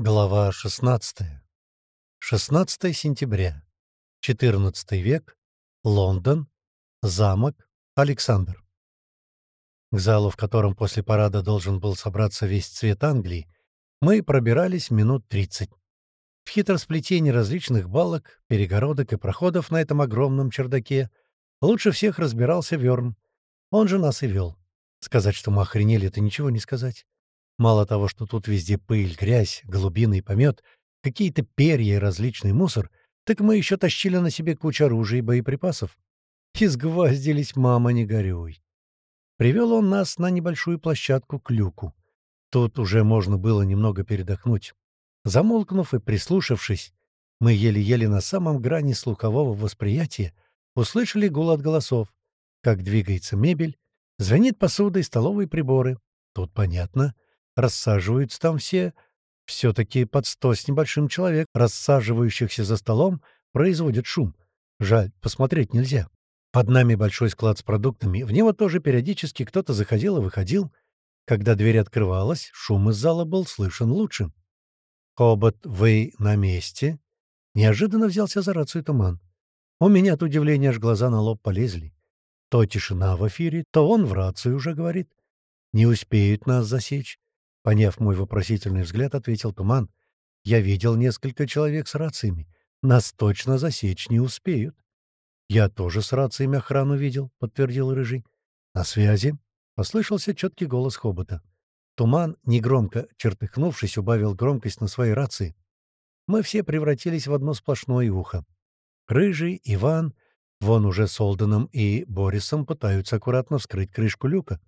Глава 16. 16 сентября. 14 век. Лондон. Замок. Александр. К залу, в котором после парада должен был собраться весь цвет Англии, мы пробирались минут 30. В хитросплетении различных балок, перегородок и проходов на этом огромном чердаке лучше всех разбирался Верн. Он же нас и вел. Сказать, что мы охренели, это ничего не сказать. Мало того, что тут везде пыль, грязь, голубиный помет, какие-то перья и различный мусор, так мы еще тащили на себе кучу оружия и боеприпасов. Изгвоздились, мама, не горюй. Привел он нас на небольшую площадку к люку. Тут уже можно было немного передохнуть. Замолкнув и прислушавшись, мы еле-еле на самом грани слухового восприятия услышали гул от голосов, как двигается мебель, звенит посуда и столовые приборы. Тут понятно — Рассаживаются там все. Все-таки под сто с небольшим человек, рассаживающихся за столом, производят шум. Жаль, посмотреть нельзя. Под нами большой склад с продуктами. В него тоже периодически кто-то заходил и выходил. Когда дверь открывалась, шум из зала был слышен лучше. «Хобот, вы на месте?» Неожиданно взялся за рацию туман. У меня от удивления аж глаза на лоб полезли. То тишина в эфире, то он в рацию уже говорит. Не успеют нас засечь. Поняв мой вопросительный взгляд, ответил Туман. «Я видел несколько человек с рациями. Нас точно засечь не успеют». «Я тоже с рациями охрану видел», — подтвердил Рыжий. «На связи?» — послышался четкий голос Хобота. Туман, негромко чертыхнувшись, убавил громкость на своей рации. Мы все превратились в одно сплошное ухо. Рыжий, Иван, вон уже с Олденом и Борисом пытаются аккуратно вскрыть крышку люка.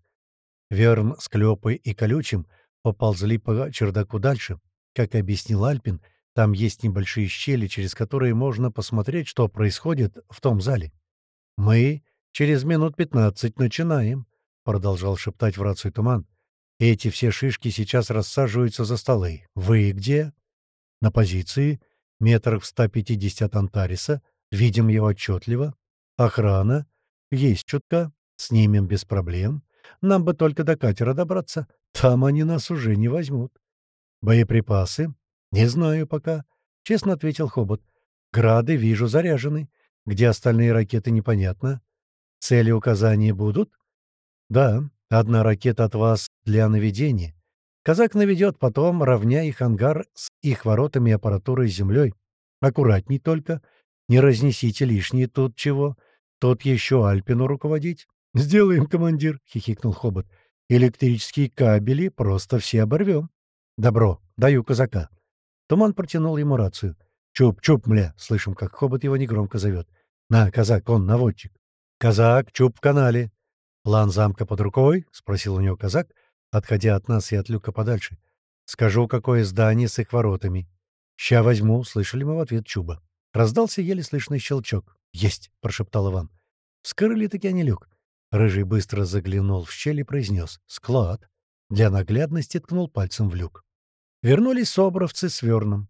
Верм с Клёпой и Колючим — поползли по чердаку дальше. Как объяснил Альпин, там есть небольшие щели, через которые можно посмотреть, что происходит в том зале. «Мы через минут пятнадцать начинаем», — продолжал шептать в рацию Туман. «Эти все шишки сейчас рассаживаются за столы. Вы где?» «На позиции. Метрах в 150 от Антариса. Видим его отчетливо. Охрана. Есть чутка. Снимем без проблем. Нам бы только до катера добраться. Там они нас уже не возьмут. Боеприпасы? Не знаю пока, — честно ответил Хобот. Грады, вижу, заряжены. Где остальные ракеты, непонятно. Цели указания будут? Да, одна ракета от вас для наведения. Казак наведет потом, равняя их ангар с их воротами и аппаратурой с землей. Аккуратней только. Не разнесите лишнее тут чего. Тот еще Альпину руководить. — Сделаем, командир, — хихикнул Хобот. Электрические кабели просто все оборвем. Добро, даю казака. Туман протянул ему рацию. «Чуп-чуп, мля!» — слышим, как хобот его негромко зовет. «На, казак, он наводчик». «Казак, чуп в канале». «План замка под рукой?» — спросил у него казак, отходя от нас и от люка подальше. «Скажу, какое здание с их воротами». «Ща возьму», — слышали мы в ответ чуба. Раздался еле слышный щелчок. «Есть!» — прошептал Иван. Вскрыли-таки они люк. Рыжий быстро заглянул в щель и произнес «Склад». Для наглядности ткнул пальцем в люк. Вернулись собровцы с Верном.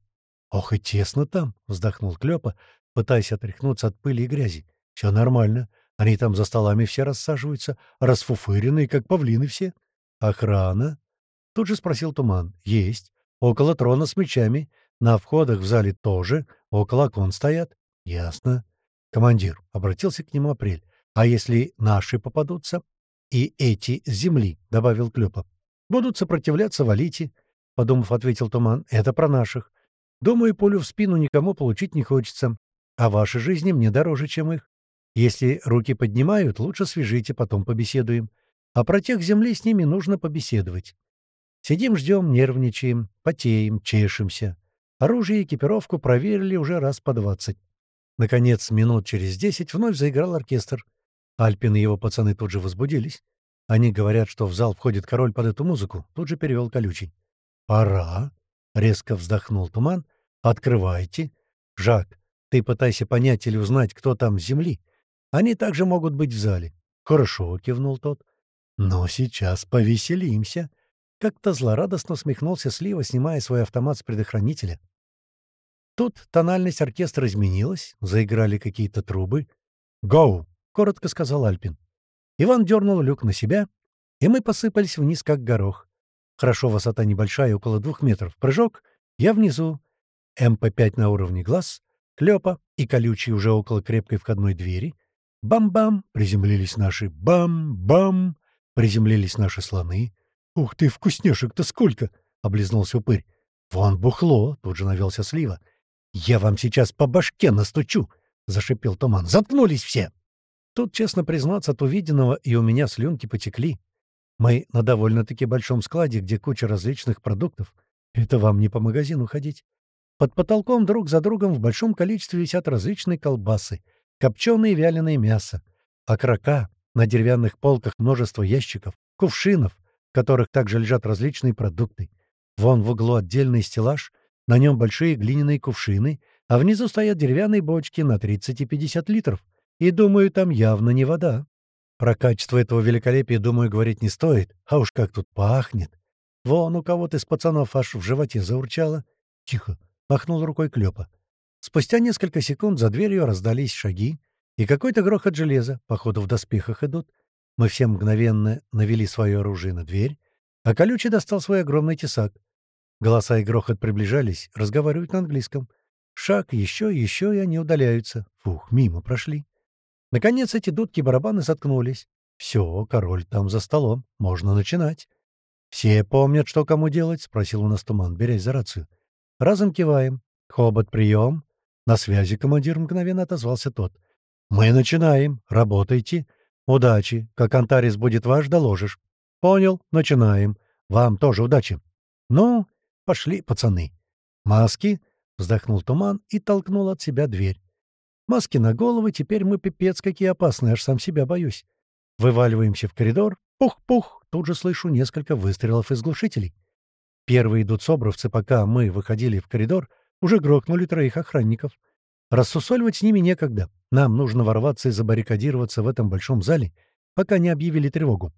«Ох и тесно там!» — вздохнул Клёпа, пытаясь отряхнуться от пыли и грязи. «Все нормально. Они там за столами все рассаживаются, расфуфыренные, как павлины все. Охрана?» Тут же спросил Туман. «Есть. Около трона с мечами. На входах в зале тоже. Около окон стоят». «Ясно». «Командир», — обратился к нему Апрель. А если наши попадутся? И эти с земли, — добавил Клёпа. Будут сопротивляться, валите, — подумав, ответил Туман. Это про наших. Думаю, пулю в спину никому получить не хочется. А ваши жизни мне дороже, чем их. Если руки поднимают, лучше свяжите, потом побеседуем. А про тех земли с ними нужно побеседовать. Сидим, ждем, нервничаем, потеем, чешемся. Оружие и экипировку проверили уже раз по двадцать. Наконец, минут через десять вновь заиграл оркестр — Альпин и его пацаны тут же возбудились. Они говорят, что в зал входит король под эту музыку. Тут же перевел колючий. «Пора!» — резко вздохнул туман. «Открывайте. Жак, ты пытайся понять или узнать, кто там с земли. Они также могут быть в зале». «Хорошо», — кивнул тот. «Но сейчас повеселимся». Как-то злорадостно усмехнулся Слива, снимая свой автомат с предохранителя. Тут тональность оркестра изменилась, заиграли какие-то трубы. «Гоу!» — коротко сказал Альпин. Иван дернул люк на себя, и мы посыпались вниз, как горох. Хорошо, высота небольшая, около двух метров. Прыжок, Я внизу. МП-5 на уровне глаз, клёпа и колючий уже около крепкой входной двери. Бам-бам! Приземлились наши. Бам-бам! Приземлились наши слоны. «Ух ты, вкусняшек-то сколько!» — облизнулся упырь. «Вон бухло!» — тут же навелся слива. «Я вам сейчас по башке настучу!» — зашипел туман. «Заткнулись все!» Тут, честно признаться, от увиденного и у меня слюнки потекли. Мы на довольно-таки большом складе, где куча различных продуктов. Это вам не по магазину ходить. Под потолком друг за другом в большом количестве висят различные колбасы, копченое и вяленое мясо, окрока, на деревянных полках множество ящиков, кувшинов, в которых также лежат различные продукты. Вон в углу отдельный стеллаж, на нем большие глиняные кувшины, а внизу стоят деревянные бочки на 30 и 50 литров. И, думаю, там явно не вода. Про качество этого великолепия, думаю, говорить не стоит. А уж как тут пахнет. Вон у кого-то из пацанов аж в животе заурчало. Тихо, махнул рукой Клёпа. Спустя несколько секунд за дверью раздались шаги, и какой-то грохот железа, походу в доспехах идут. Мы все мгновенно навели свое оружие на дверь, а Колючий достал свой огромный тесак. Голоса и грохот приближались, разговаривают на английском. Шаг, еще, еще, и они удаляются. Фух, мимо прошли. Наконец эти дудки-барабаны заткнулись. Все, король там за столом, можно начинать. «Все помнят, что кому делать?» — спросил у нас Туман, берясь за рацию. Разом киваем. «Хобот, прием!» На связи командир мгновенно отозвался тот. «Мы начинаем. Работайте. Удачи. Как Антарис будет ваш, доложишь». «Понял. Начинаем. Вам тоже удачи». «Ну, пошли, пацаны». «Маски?» — вздохнул Туман и толкнул от себя дверь. «Маски на головы, теперь мы пипец какие опасные, аж сам себя боюсь». Вываливаемся в коридор. Пух-пух! Тут же слышу несколько выстрелов из глушителей. Первые идут собровцы, пока мы выходили в коридор, уже грохнули троих охранников. Рассусоливать с ними некогда. Нам нужно ворваться и забаррикадироваться в этом большом зале, пока не объявили тревогу.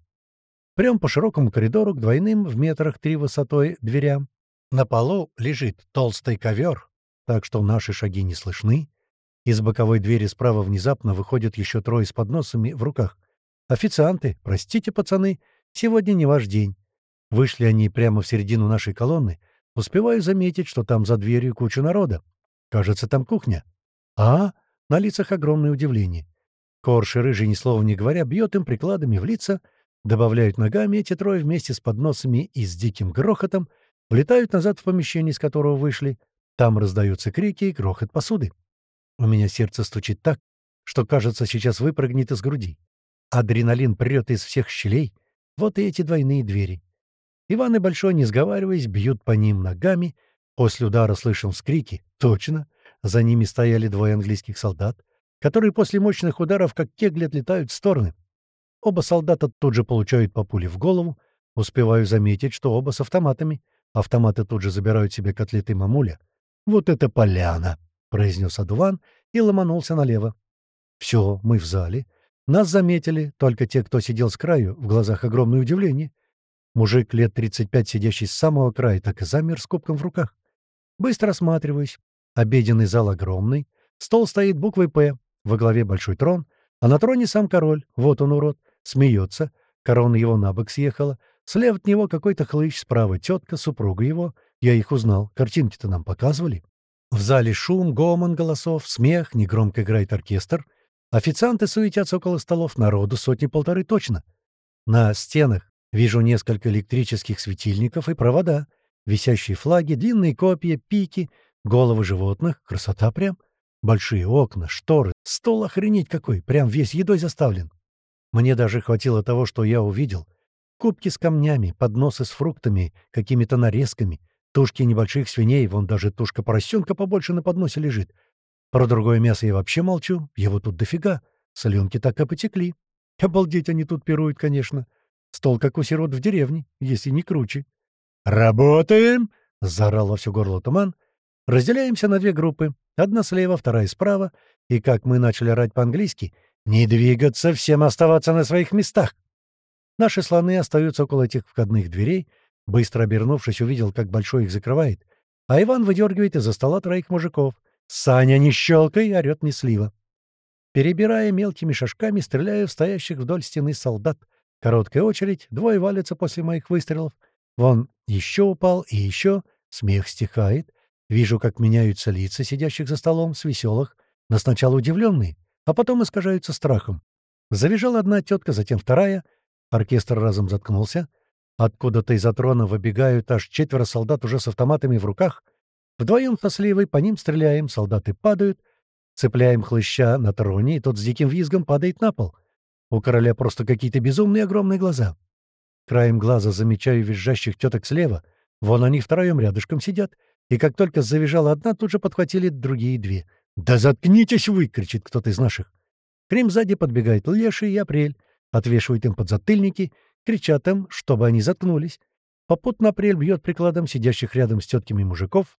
Прям по широкому коридору к двойным в метрах три высотой дверям. На полу лежит толстый ковер, так что наши шаги не слышны. Из боковой двери справа внезапно выходят еще трое с подносами в руках. «Официанты, простите, пацаны, сегодня не ваш день». Вышли они прямо в середину нашей колонны. Успеваю заметить, что там за дверью куча народа. Кажется, там кухня. А? На лицах огромное удивление. Корж Рыжий, ни слова не говоря, бьет им прикладами в лица, добавляют ногами эти трое вместе с подносами и с диким грохотом, влетают назад в помещение, из которого вышли. Там раздаются крики и грохот посуды. У меня сердце стучит так, что, кажется, сейчас выпрыгнет из груди. Адреналин прет из всех щелей. Вот и эти двойные двери. Иван и Большой, не сговариваясь, бьют по ним ногами. После удара слышим вскрики. Точно. За ними стояли двое английских солдат, которые после мощных ударов, как кегли, отлетают в стороны. Оба солдата тут же получают по пуле в голову. Успеваю заметить, что оба с автоматами. Автоматы тут же забирают себе котлеты мамуля. «Вот это поляна!» — произнес Адуван и ломанулся налево. «Все, мы в зале. Нас заметили, только те, кто сидел с краю, в глазах огромное удивление. Мужик лет 35, сидящий с самого края, так и замер с кубком в руках. Быстро осматриваюсь. Обеденный зал огромный. Стол стоит буквой «П». Во главе большой трон, а на троне сам король. Вот он, урод. Смеется. Корона его на бок съехала. Слева от него какой-то хлыщ, справа тетка, супруга его. Я их узнал. Картинки-то нам показывали. В зале шум, гомон голосов, смех, негромко играет оркестр. Официанты суетятся около столов, народу сотни-полторы точно. На стенах вижу несколько электрических светильников и провода, висящие флаги, длинные копья, пики, головы животных. Красота прям. Большие окна, шторы, стол охренеть какой, прям весь едой заставлен. Мне даже хватило того, что я увидел. Кубки с камнями, подносы с фруктами, какими-то нарезками, тушки небольших свиней, вон даже тушка поросенка побольше на подносе лежит, про другое мясо я вообще молчу, его тут дофига. Соленки так и потекли. Обалдеть они тут пируют, конечно. Стол, как у сирот в деревне, если не круче. «Работаем!» — заорал во все горло туман. Разделяемся на две группы. Одна слева, вторая справа. И как мы начали орать по-английски, «Не двигаться, всем оставаться на своих местах!» Наши слоны остаются около этих входных дверей. Быстро обернувшись, увидел, как Большой их закрывает. А Иван выдергивает из-за стола троих мужиков. «Саня, не щелкай!» — орёт Неслива. Перебирая мелкими шажками, стреляю в стоящих вдоль стены солдат. Короткая очередь, двое валятся после моих выстрелов. Вон еще упал и еще. Смех стихает. Вижу, как меняются лица сидящих за столом с веселых, но сначала удивленные, а потом искажаются страхом. Завизжала одна тетка, затем вторая. Оркестр разом заткнулся. Откуда-то из-за трона выбегают аж четверо солдат уже с автоматами в руках. Вдвоем со сливой по ним стреляем, солдаты падают. Цепляем хлыща на троне, и тот с диким визгом падает на пол. У короля просто какие-то безумные огромные глаза. Краем глаза замечаю визжащих теток слева. Вон они втроем рядышком сидят. И как только завизжала одна, тут же подхватили другие две. «Да заткнитесь вы!» — кричит кто-то из наших. К ним сзади подбегает Леший и Апрель, отвешивает им подзатыльники, кричат им, чтобы они заткнулись. Попутно Апрель бьет прикладом сидящих рядом с тетками мужиков.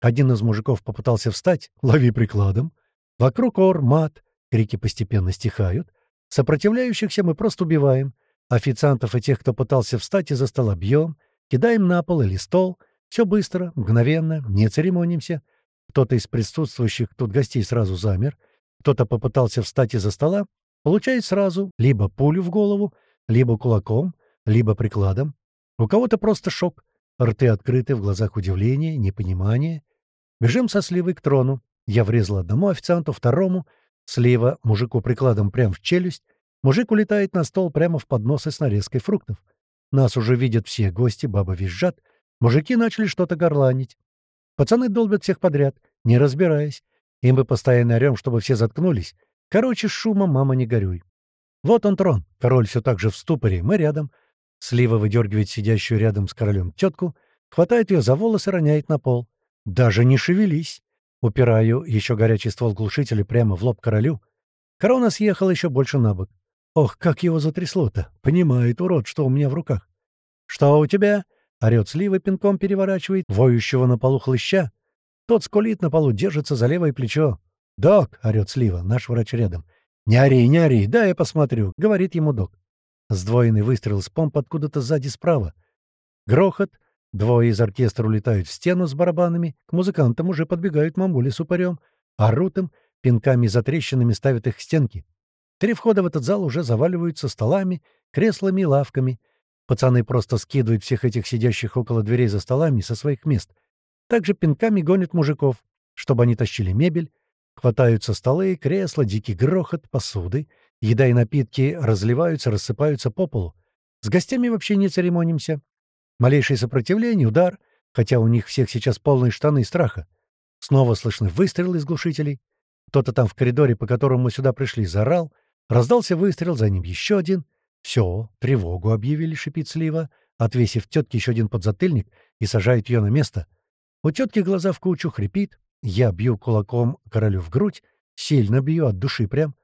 Один из мужиков попытался встать, лови прикладом. Вокруг ор, мат, крики постепенно стихают. Сопротивляющихся мы просто убиваем. Официантов и тех, кто пытался встать из-за стола, бьем, кидаем на пол или стол. Все быстро, мгновенно, не церемонимся. Кто-то из присутствующих тут гостей сразу замер — кто-то попытался встать из-за стола, получает сразу либо пулю в голову, либо кулаком, либо прикладом. У кого-то просто шок. Рты открыты, в глазах удивление, непонимание. Бежим со сливой к трону. Я врезал одному официанту, второму. Слива мужику прикладом прямо в челюсть. Мужик улетает на стол прямо в подносы с нарезкой фруктов. Нас уже видят все гости, баба визжат. Мужики начали что-то горланить. Пацаны долбят всех подряд, не разбираясь. И мы постоянно орем, чтобы все заткнулись. Короче, шумом, мама, не горюй. Вот он трон. Король все так же в ступоре. Мы рядом. Слива выдергивает сидящую рядом с королем тетку, хватает ее за волосы, роняет на пол. Даже не шевелись. Упираю еще горячий ствол глушителя прямо в лоб королю. Корона съехала еще больше на бок. Ох, как его затрясло-то! Понимает, урод, что у меня в руках. «Что у тебя?» — орёт слива, пинком переворачивает воющего на полу хлыща. Тот скулит на полу, держится за левое плечо. «Док!» — орёт Слива, наш врач рядом. «Не ори, не ори, да я посмотрю», — говорит ему док. Сдвоенный выстрел с помп откуда-то сзади справа. Грохот. Двое из оркестра улетают в стену с барабанами. К музыкантам уже подбегают мамули с упырем. Орут им, пинками за трещинами ставят их к стенке. Три входа в этот зал уже заваливаются столами, креслами и лавками. Пацаны просто скидывают всех этих сидящих около дверей за столами со своих мест — также пинками гонят мужиков, чтобы они тащили мебель, хватаются столы, кресла, дикий грохот, посуды. Еда и напитки разливаются, рассыпаются по полу. С гостями вообще не церемонимся. Малейшее сопротивление, удар, хотя у них всех сейчас полные штаны и страха. Снова слышны выстрелы из глушителей. Кто-то там в коридоре, по которому мы сюда пришли, заорал. Раздался выстрел, за ним еще один. Все, тревогу объявили, шипит слива, отвесив тетке еще один подзатыльник и сажает ее на место. У тетки глаза в кучу, хрипит. Я бью кулаком королю в грудь, сильно бью, от души прям.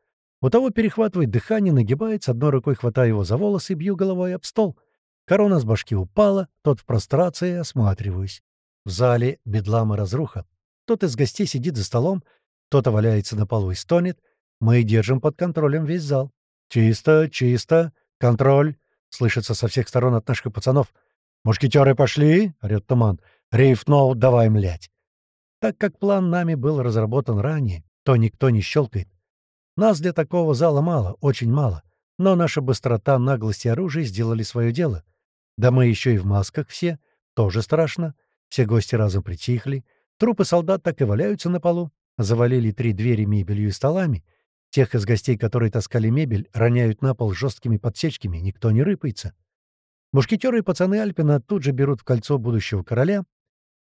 У того перехватывает дыхание, нагибается, одной рукой хватаю его за волосы и бью головой об стол. Корона с башки упала, тот в прострации, осматриваюсь. В зале бедлам и разруха. Тот из гостей сидит за столом, кто-то валяется на полу и стонет. Мы держим под контролем весь зал. «Чисто, чисто, контроль!» — слышится со всех сторон от наших пацанов. «Мушкетеры пошли!» — орёт туман. Рейфноут давай млять. Так как план нами был разработан ранее, то никто не щелкает. Нас для такого зала мало, очень мало. Но наша быстрота, наглость и оружие сделали свое дело. Да мы еще и в масках все. Тоже страшно. Все гости разом притихли. Трупы солдат так и валяются на полу. Завалили три двери мебелью и столами. Тех из гостей, которые таскали мебель, роняют на пол жесткими подсечками. Никто не рыпается. Мушкетеры и пацаны Альпина тут же берут в кольцо будущего короля,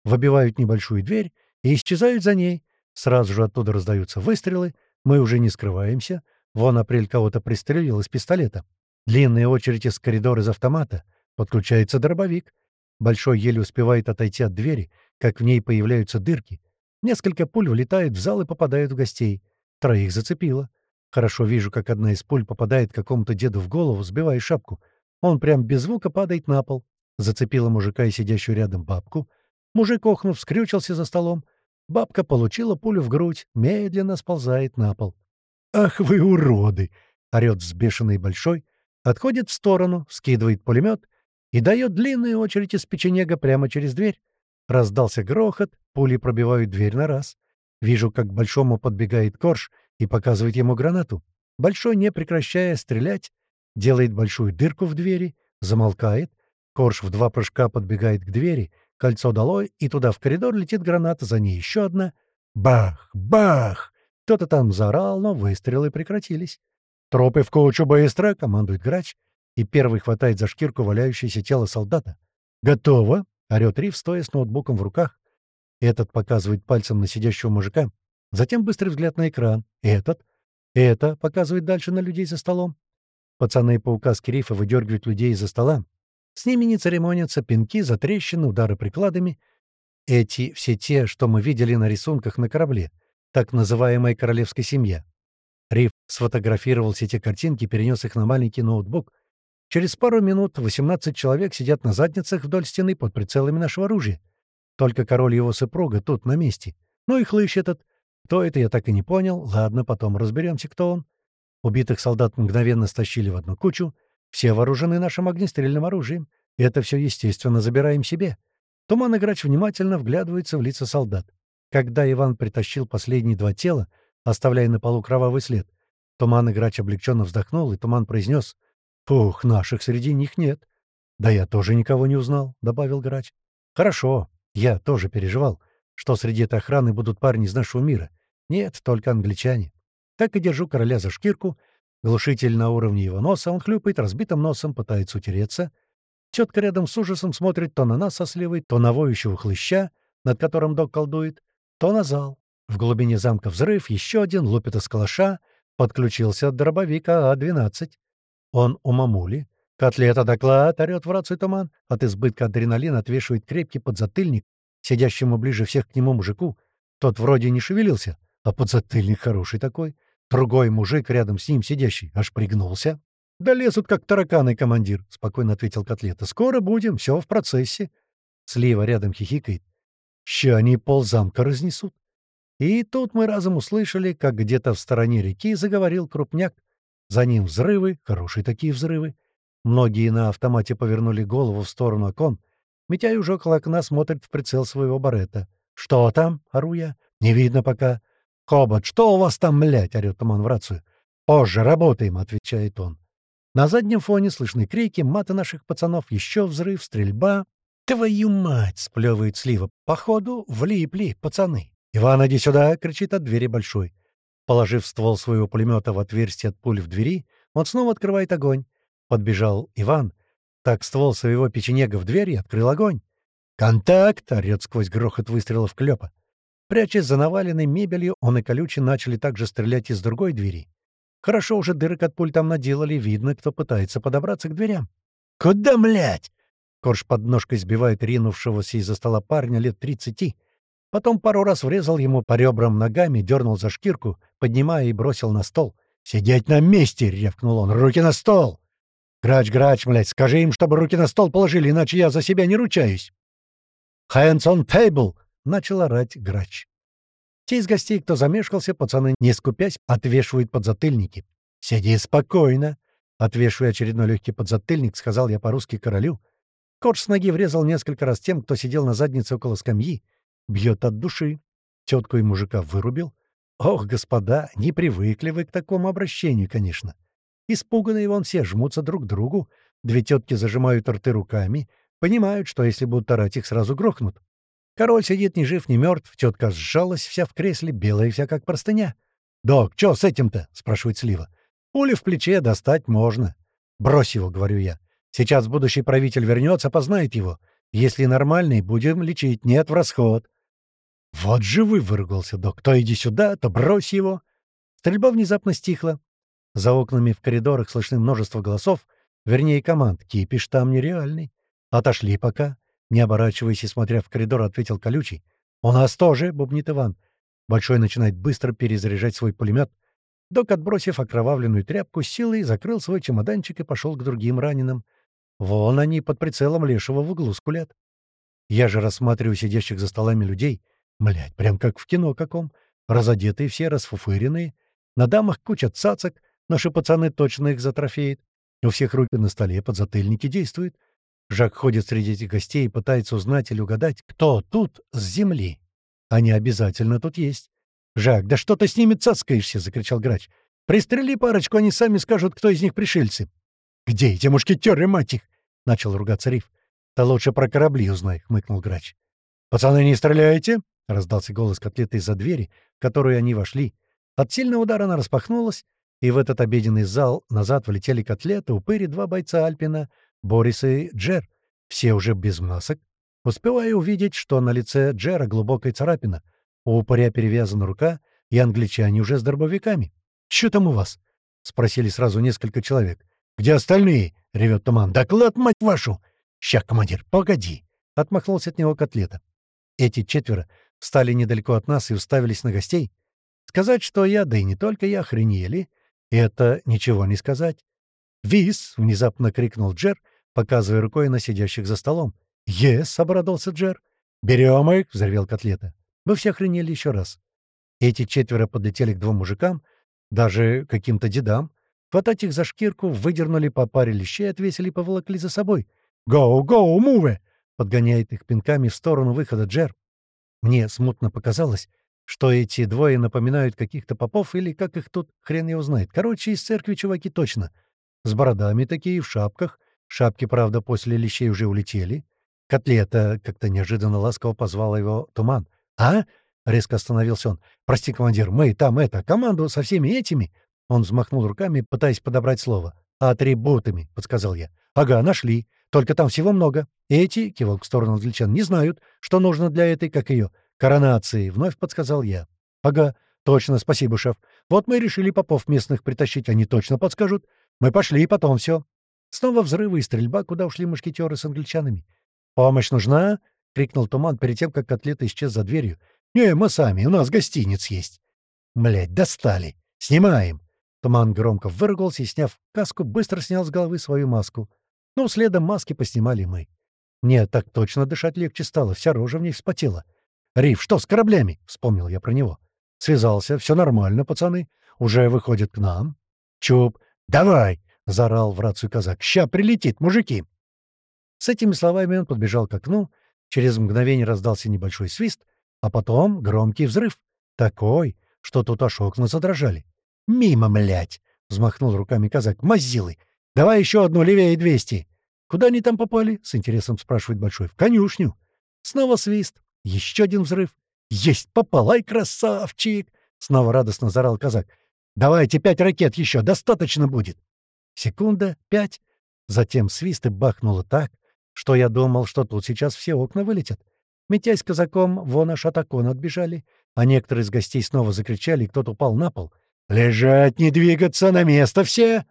выбивают небольшую дверь и исчезают за ней. Сразу же оттуда раздаются выстрелы. Мы уже не скрываемся. Вон Апрель кого-то пристрелил из пистолета. Длинная очередь из коридора из автомата. Подключается дробовик. Большой еле успевает отойти от двери, как в ней появляются дырки. Несколько пуль влетают в зал и попадают в гостей. Троих зацепило. Хорошо вижу, как одна из пуль попадает какому-то деду в голову, сбивая шапку. Он прям без звука падает на пол. Зацепила мужика и сидящую рядом бабку. Мужик, охнув, скрючился за столом. Бабка получила пулю в грудь, медленно сползает на пол. «Ах вы уроды!» — орёт взбешенный большой, отходит в сторону, скидывает пулемет и дает длинную очередь из печенега прямо через дверь. Раздался грохот, пули пробивают дверь на раз. Вижу, как большому подбегает корж и показывает ему гранату. Большой, не прекращая стрелять, делает большую дырку в двери, замолкает. Корж в два прыжка подбегает к двери, Кольцо долой, и туда в коридор летит граната, за ней еще одна. Бах! Бах! Кто-то там заорал, но выстрелы прекратились. «Тропы в кучу быстро!» — командует грач, и первый хватает за шкирку валяющееся тело солдата. «Готово!» — орёт Рив, стоя с ноутбуком в руках. Этот показывает пальцем на сидящего мужика. Затем быстрый взгляд на экран. Этот. Это показывает дальше на людей за столом. Пацаны по указке Рифа выдергивают людей из-за стола. С ними не церемонятся пинки, затрещины, удары прикладами. Эти все те, что мы видели на рисунках на корабле. Так называемая королевская семья. Риф сфотографировал все те картинки, перенес их на маленький ноутбук. Через пару минут 18 человек сидят на задницах вдоль стены под прицелами нашего оружия. Только король и его супруга тут, на месте. Ну и хлыщ этот. Кто это, я так и не понял. Ладно, потом разберемся, кто он. Убитых солдат мгновенно стащили в одну кучу. Все вооружены нашим огнестрельным оружием. Это все, естественно, забираем себе. Туман Играч внимательно вглядывается в лица солдат. Когда Иван притащил последние два тела, оставляя на полу кровавый след. Туман Играч облегченно вздохнул, и Туман произнес «Фух, наших среди них нет». «Да я тоже никого не узнал», — добавил Грач. «Хорошо, я тоже переживал, что среди этой охраны будут парни из нашего мира. Нет, только англичане. Так и держу короля за шкирку. Глушитель на уровне его носа, он хлюпает разбитым носом, пытается утереться. Тетка рядом с ужасом смотрит то на нас со сливой, то на воющего хлыща, над которым док колдует, то на зал. В глубине замка взрыв, еще один, лупит из калаша, подключился от дробовика А-12. Он у мамули. «Котлета, доклад!» — орёт в рацию туман. От избытка адреналина отвешивает крепкий подзатыльник, сидящему ближе всех к нему мужику. Тот вроде не шевелился, а подзатыльник хороший такой. Другой мужик рядом с ним сидящий аж пригнулся. «Да лезут, как тараканы, командир», — спокойно ответил Котлета. «Скоро будем, все в процессе». Слива рядом хихикает. «Ща они ползамка разнесут». И тут мы разом услышали, как где-то в стороне реки заговорил крупняк. За ним взрывы, хорошие такие взрывы. Многие на автомате повернули голову в сторону окон. Митяй уже около окна смотрит в прицел своего барета. «Что там?» — ору я. «Не видно пока». «Хобот, что у вас там, блядь?» — орёт Туман в рацию. «Позже работаем», — отвечает он. На заднем фоне слышны крики, маты наших пацанов, еще взрыв, стрельба. «Твою мать!» — сплевывает Слива. «Походу, влипли, пацаны». «Иван, иди сюда!» — кричит от двери большой. Положив ствол своего пулемета в отверстие от пуль в двери, он снова открывает огонь. Подбежал Иван. Так ствол своего печенега в дверь и открыл огонь. «Контакт!» — орёт сквозь грохот выстрелов клёпа. Прячась за наваленной мебелью, он и колючий начали также стрелять из другой двери. Хорошо уже дырок от пуль там наделали, видно, кто пытается подобраться к дверям. «Куда, млять?» Корж под ножкой сбивает ринувшегося из-за стола парня лет тридцати. Потом пару раз врезал ему по ребрам ногами, дернул за шкирку, поднимая и бросил на стол. «Сидеть на месте!» — ревкнул он. «Руки на стол!» «Грач, грач, млядь, скажи им, чтобы руки на стол положили, иначе я за себя не ручаюсь!» «Hands on table!» — начал орать грач. Те из гостей, кто замешкался, пацаны, не скупясь, отвешивают подзатыльники. «Сиди спокойно!» Отвешивая очередной легкий подзатыльник, сказал я по-русски королю. Корж с ноги врезал несколько раз тем, кто сидел на заднице около скамьи. Бьет от души. Тетку и мужика вырубил. Ох, господа, не привыкли вы к такому обращению, конечно. Испуганные вон все жмутся друг к другу, две тетки зажимают рты руками, понимают, что если будут орать, их сразу грохнут. Король сидит ни жив, ни мертв, тетка сжалась вся в кресле, белая вся как простыня. «Док, чё с этим-то?» — спрашивает Слива. «Пули в плече достать можно». «Брось его», — говорю я. «Сейчас будущий правитель вернется, познает его. Если нормальный, будем лечить, нет в расход». «Вот же вы!» — выругался док. «То иди сюда, то брось его». Стрельба внезапно стихла. За окнами в коридорах слышны множество голосов, вернее, команд. Кипиш там нереальный. Отошли пока. Не оборачиваясь и смотря в коридор, ответил колючий. «У нас тоже!» — бубнит Иван. Большой начинает быстро перезаряжать свой пулемет. Док, отбросив окровавленную тряпку, силой закрыл свой чемоданчик и пошел к другим раненым. Вон они под прицелом лешего в углу скулят. Я же рассматриваю сидящих за столами людей. Блядь, прям как в кино каком. Разодетые все, расфуфыренные. На дамах куча цацок, Наши пацаны точно их затрофеют. У всех руки на столе, подзатыльники действуют. Жак ходит среди этих гостей и пытается узнать или угадать, кто тут с земли. Они обязательно тут есть. «Жак, да что ты с ними цацкаешься?» — закричал грач. «Пристрели парочку, они сами скажут, кто из них пришельцы». «Где эти мушкетеры, мать их?» — начал ругаться Риф. «Ты лучше про корабли узнай», — хмыкнул грач. «Пацаны, не стреляйте!» — раздался голос котлеты из-за двери, в которую они вошли. От сильного удара она распахнулась, и в этот обеденный зал назад влетели котлеты, упыри, два бойца Альпина, Борис и Джер, все уже без масок. Успеваю увидеть, что на лице Джера глубокая царапина, у упыря перевязана рука, и англичане уже с дробовиками. «Чё там у вас?» — спросили сразу несколько человек. «Где остальные?» — ревет туман. «Доклад, мать вашу!» «Ща, командир, погоди!» — отмахнулся от него котлета. Эти четверо встали недалеко от нас и уставились на гостей. Сказать, что я, да и не только я, охренели, это ничего не сказать. «Вис!» — внезапно крикнул Джер, показывая рукой на сидящих за столом. «Ес!» — обрадовался Джер. «Берем их!» — взорвел котлета. Мы все охренели еще раз. Эти четверо подлетели к двум мужикам, даже каким-то дедам. Хватать их за шкирку, выдернули по паре лещей, отвесили и поволокли за собой. «Гоу, гоу, муве!» — подгоняет их пинками в сторону выхода Джер. Мне смутно показалось, что эти двое напоминают каких-то попов или как их тут, хрен его знает. Короче, из церкви чуваки точно. С бородами такие, в шапках. Шапки, правда, после лещей уже улетели. Котлета как-то неожиданно ласково позвала его Туман. «А?» — резко остановился он. «Прости, командир, мы там это, команду со всеми этими...» Он взмахнул руками, пытаясь подобрать слово. «Атрибутами», — подсказал я. «Ага, нашли. Только там всего много. Эти, — кивок в сторону англичан, — не знают, что нужно для этой, как ее, коронации, — вновь подсказал я. Ага, точно, спасибо, шеф. Вот мы решили попов местных притащить, они точно подскажут. Мы пошли, и потом все. Снова взрывы и стрельба, куда ушли мушкетеры с англичанами. «Помощь нужна?» — крикнул Туман перед тем, как котлета исчез за дверью. «Не, мы сами, у нас гостиниц есть». «Блядь, достали! Снимаем!» Туман громко выругался и, сняв каску, быстро снял с головы свою маску. Ну, следом маски поснимали мы. Мне так точно дышать легче стало, вся рожа в ней вспотела. «Риф, что с кораблями?» — вспомнил я про него. «Связался, все нормально, пацаны. Уже выходит к нам». «Чуп, давай!» — заорал в рацию казак. «Ща прилетит, мужики!» С этими словами он подбежал к окну, через мгновение раздался небольшой свист, а потом громкий взрыв. Такой, что тут аж окна задрожали. «Мимо, млять!» — взмахнул руками казак. «Мазилы! Давай еще одну левее двести!» «Куда они там попали?» — с интересом спрашивает Большой. «В конюшню». Снова свист. Еще один взрыв. «Есть! Попал! Ай, красавчик!» Снова радостно зарал казак. «Давайте пять ракет еще! Достаточно будет!» Секунда, пять. Затем свист и бахнуло так, что я думал, что тут сейчас все окна вылетят. Митяй с казаком вон аж от окон отбежали, а некоторые из гостей снова закричали, и кто-то упал на пол. «Лежать, не двигаться, на место все!»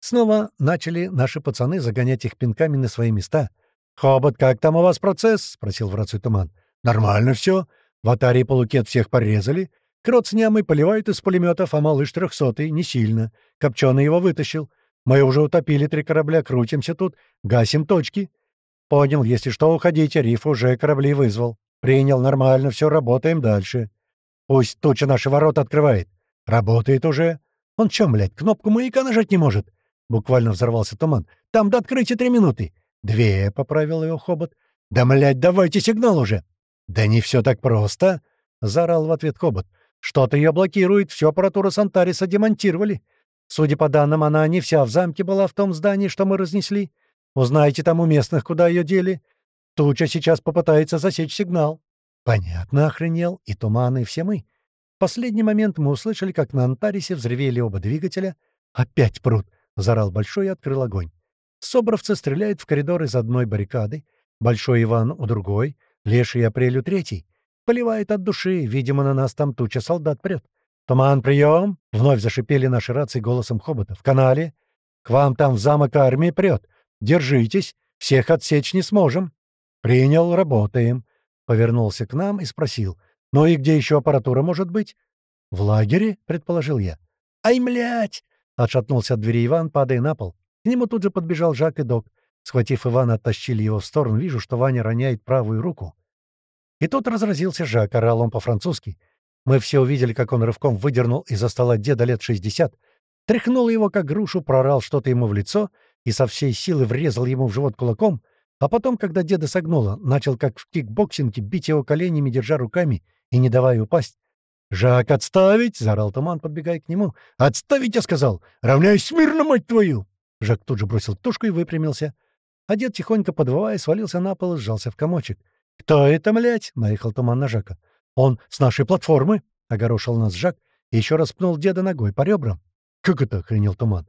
Снова начали наши пацаны загонять их пинками на свои места. «Хобот, как там у вас процесс?» — спросил в рацию Туман. «Нормально все. В атаре полукет всех порезали. Крот с нямой поливают из пулеметов, а малыш трехсотый не сильно. Копченый его вытащил. Мы уже утопили три корабля, крутимся тут, гасим точки. Понял, если что, уходите, Риф уже корабли вызвал. Принял, нормально, все, работаем дальше. Пусть туча наши ворота открывает. Работает уже. Он чё, блядь, кнопку маяка нажать не может? Буквально взорвался туман. «Там до открытия три минуты». «Две», — поправил его хобот. «Да, млядь, давайте сигнал уже». «Да не все так просто», — заорал в ответ хобот. «Что-то ее блокирует, всю аппаратуру Сантариса демонтировали. Судя по данным, она не вся в замке была в том здании, что мы разнесли. Узнаете там у местных, куда ее дели. Туча сейчас попытается засечь сигнал». «Понятно, охренел. И туман, и все мы». В последний момент мы услышали, как на Антарисе взревели оба двигателя. «Опять пруд!» — заорал Большой и открыл огонь. Собровцы стреляют в коридор из одной баррикады, Большой Иван у другой, Леший Апрель у третьей. Поливает от души, видимо, на нас там туча солдат прет. «Туман, прием!» — вновь зашипели наши рации голосом хобота. «В канале! К вам там в замок армии прет! Держитесь! Всех отсечь не сможем!» «Принял, работаем!» Повернулся к нам и спросил. «Ну и где еще аппаратура может быть?» «В лагере?» — предположил я. «Ай, млять!» Отшатнулся от двери Иван, падая на пол. К нему тут же подбежал Жак и Док. Схватив Ивана, оттащили его в сторону. Вижу, что Ваня роняет правую руку. И тут разразился Жак, орал он по-французски. Мы все увидели, как он рывком выдернул из-за стола деда лет шестьдесят, тряхнул его, как грушу, проорал что-то ему в лицо и со всей силы врезал ему в живот кулаком, а потом, когда деда согнуло, начал, как в кикбоксинге, бить его коленями, держа руками и не давая упасть. «Жак, отставить!» — заорал Туман, подбегая к нему. «Отставить, я сказал! Равняюсь смирно, мать твою!» Жак тут же бросил тушку и выпрямился. А дед, тихонько подвывая, свалился на пол и сжался в комочек. «Кто это, млять?» — наехал туман на Жака. «Он с нашей платформы!» — огорошил нас Жак и еще раз пнул деда ногой по ребрам. «Как это?» — охренел туман.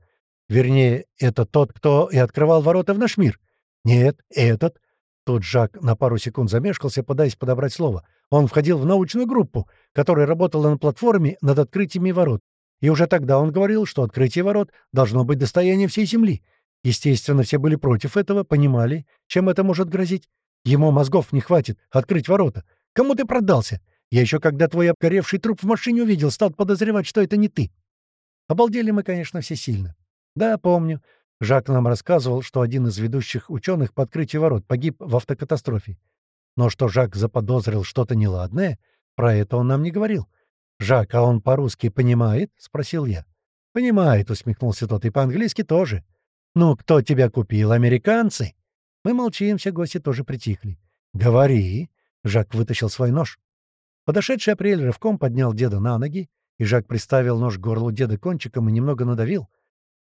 «Вернее, это тот, кто и открывал ворота в наш мир». «Нет, этот». Тут Жак на пару секунд замешкался, пытаясь подобрать слово. Он входил в научную группу, которая работала на платформе над открытиями ворот. И уже тогда он говорил, что открытие ворот должно быть достоянием всей Земли. Естественно, все были против этого, понимали, чем это может грозить. Ему мозгов не хватит открыть ворота. Кому ты продался? Я еще когда твой обгоревший труп в машине увидел, стал подозревать, что это не ты. Обалдели мы, конечно, все сильно. Да, помню. Жак нам рассказывал, что один из ведущих ученых по открытию ворот погиб в автокатастрофе. Но что Жак заподозрил что-то неладное, про это он нам не говорил. «Жак, а он по-русски понимает?» — спросил я. «Понимает», — усмехнулся тот, — «и по-английски тоже». «Ну, кто тебя купил? Американцы?» Мы молчим, все гости тоже притихли. «Говори!» — Жак вытащил свой нож. Подошедший апрель рывком поднял деда на ноги, и Жак приставил нож к горлу деда кончиком и немного надавил.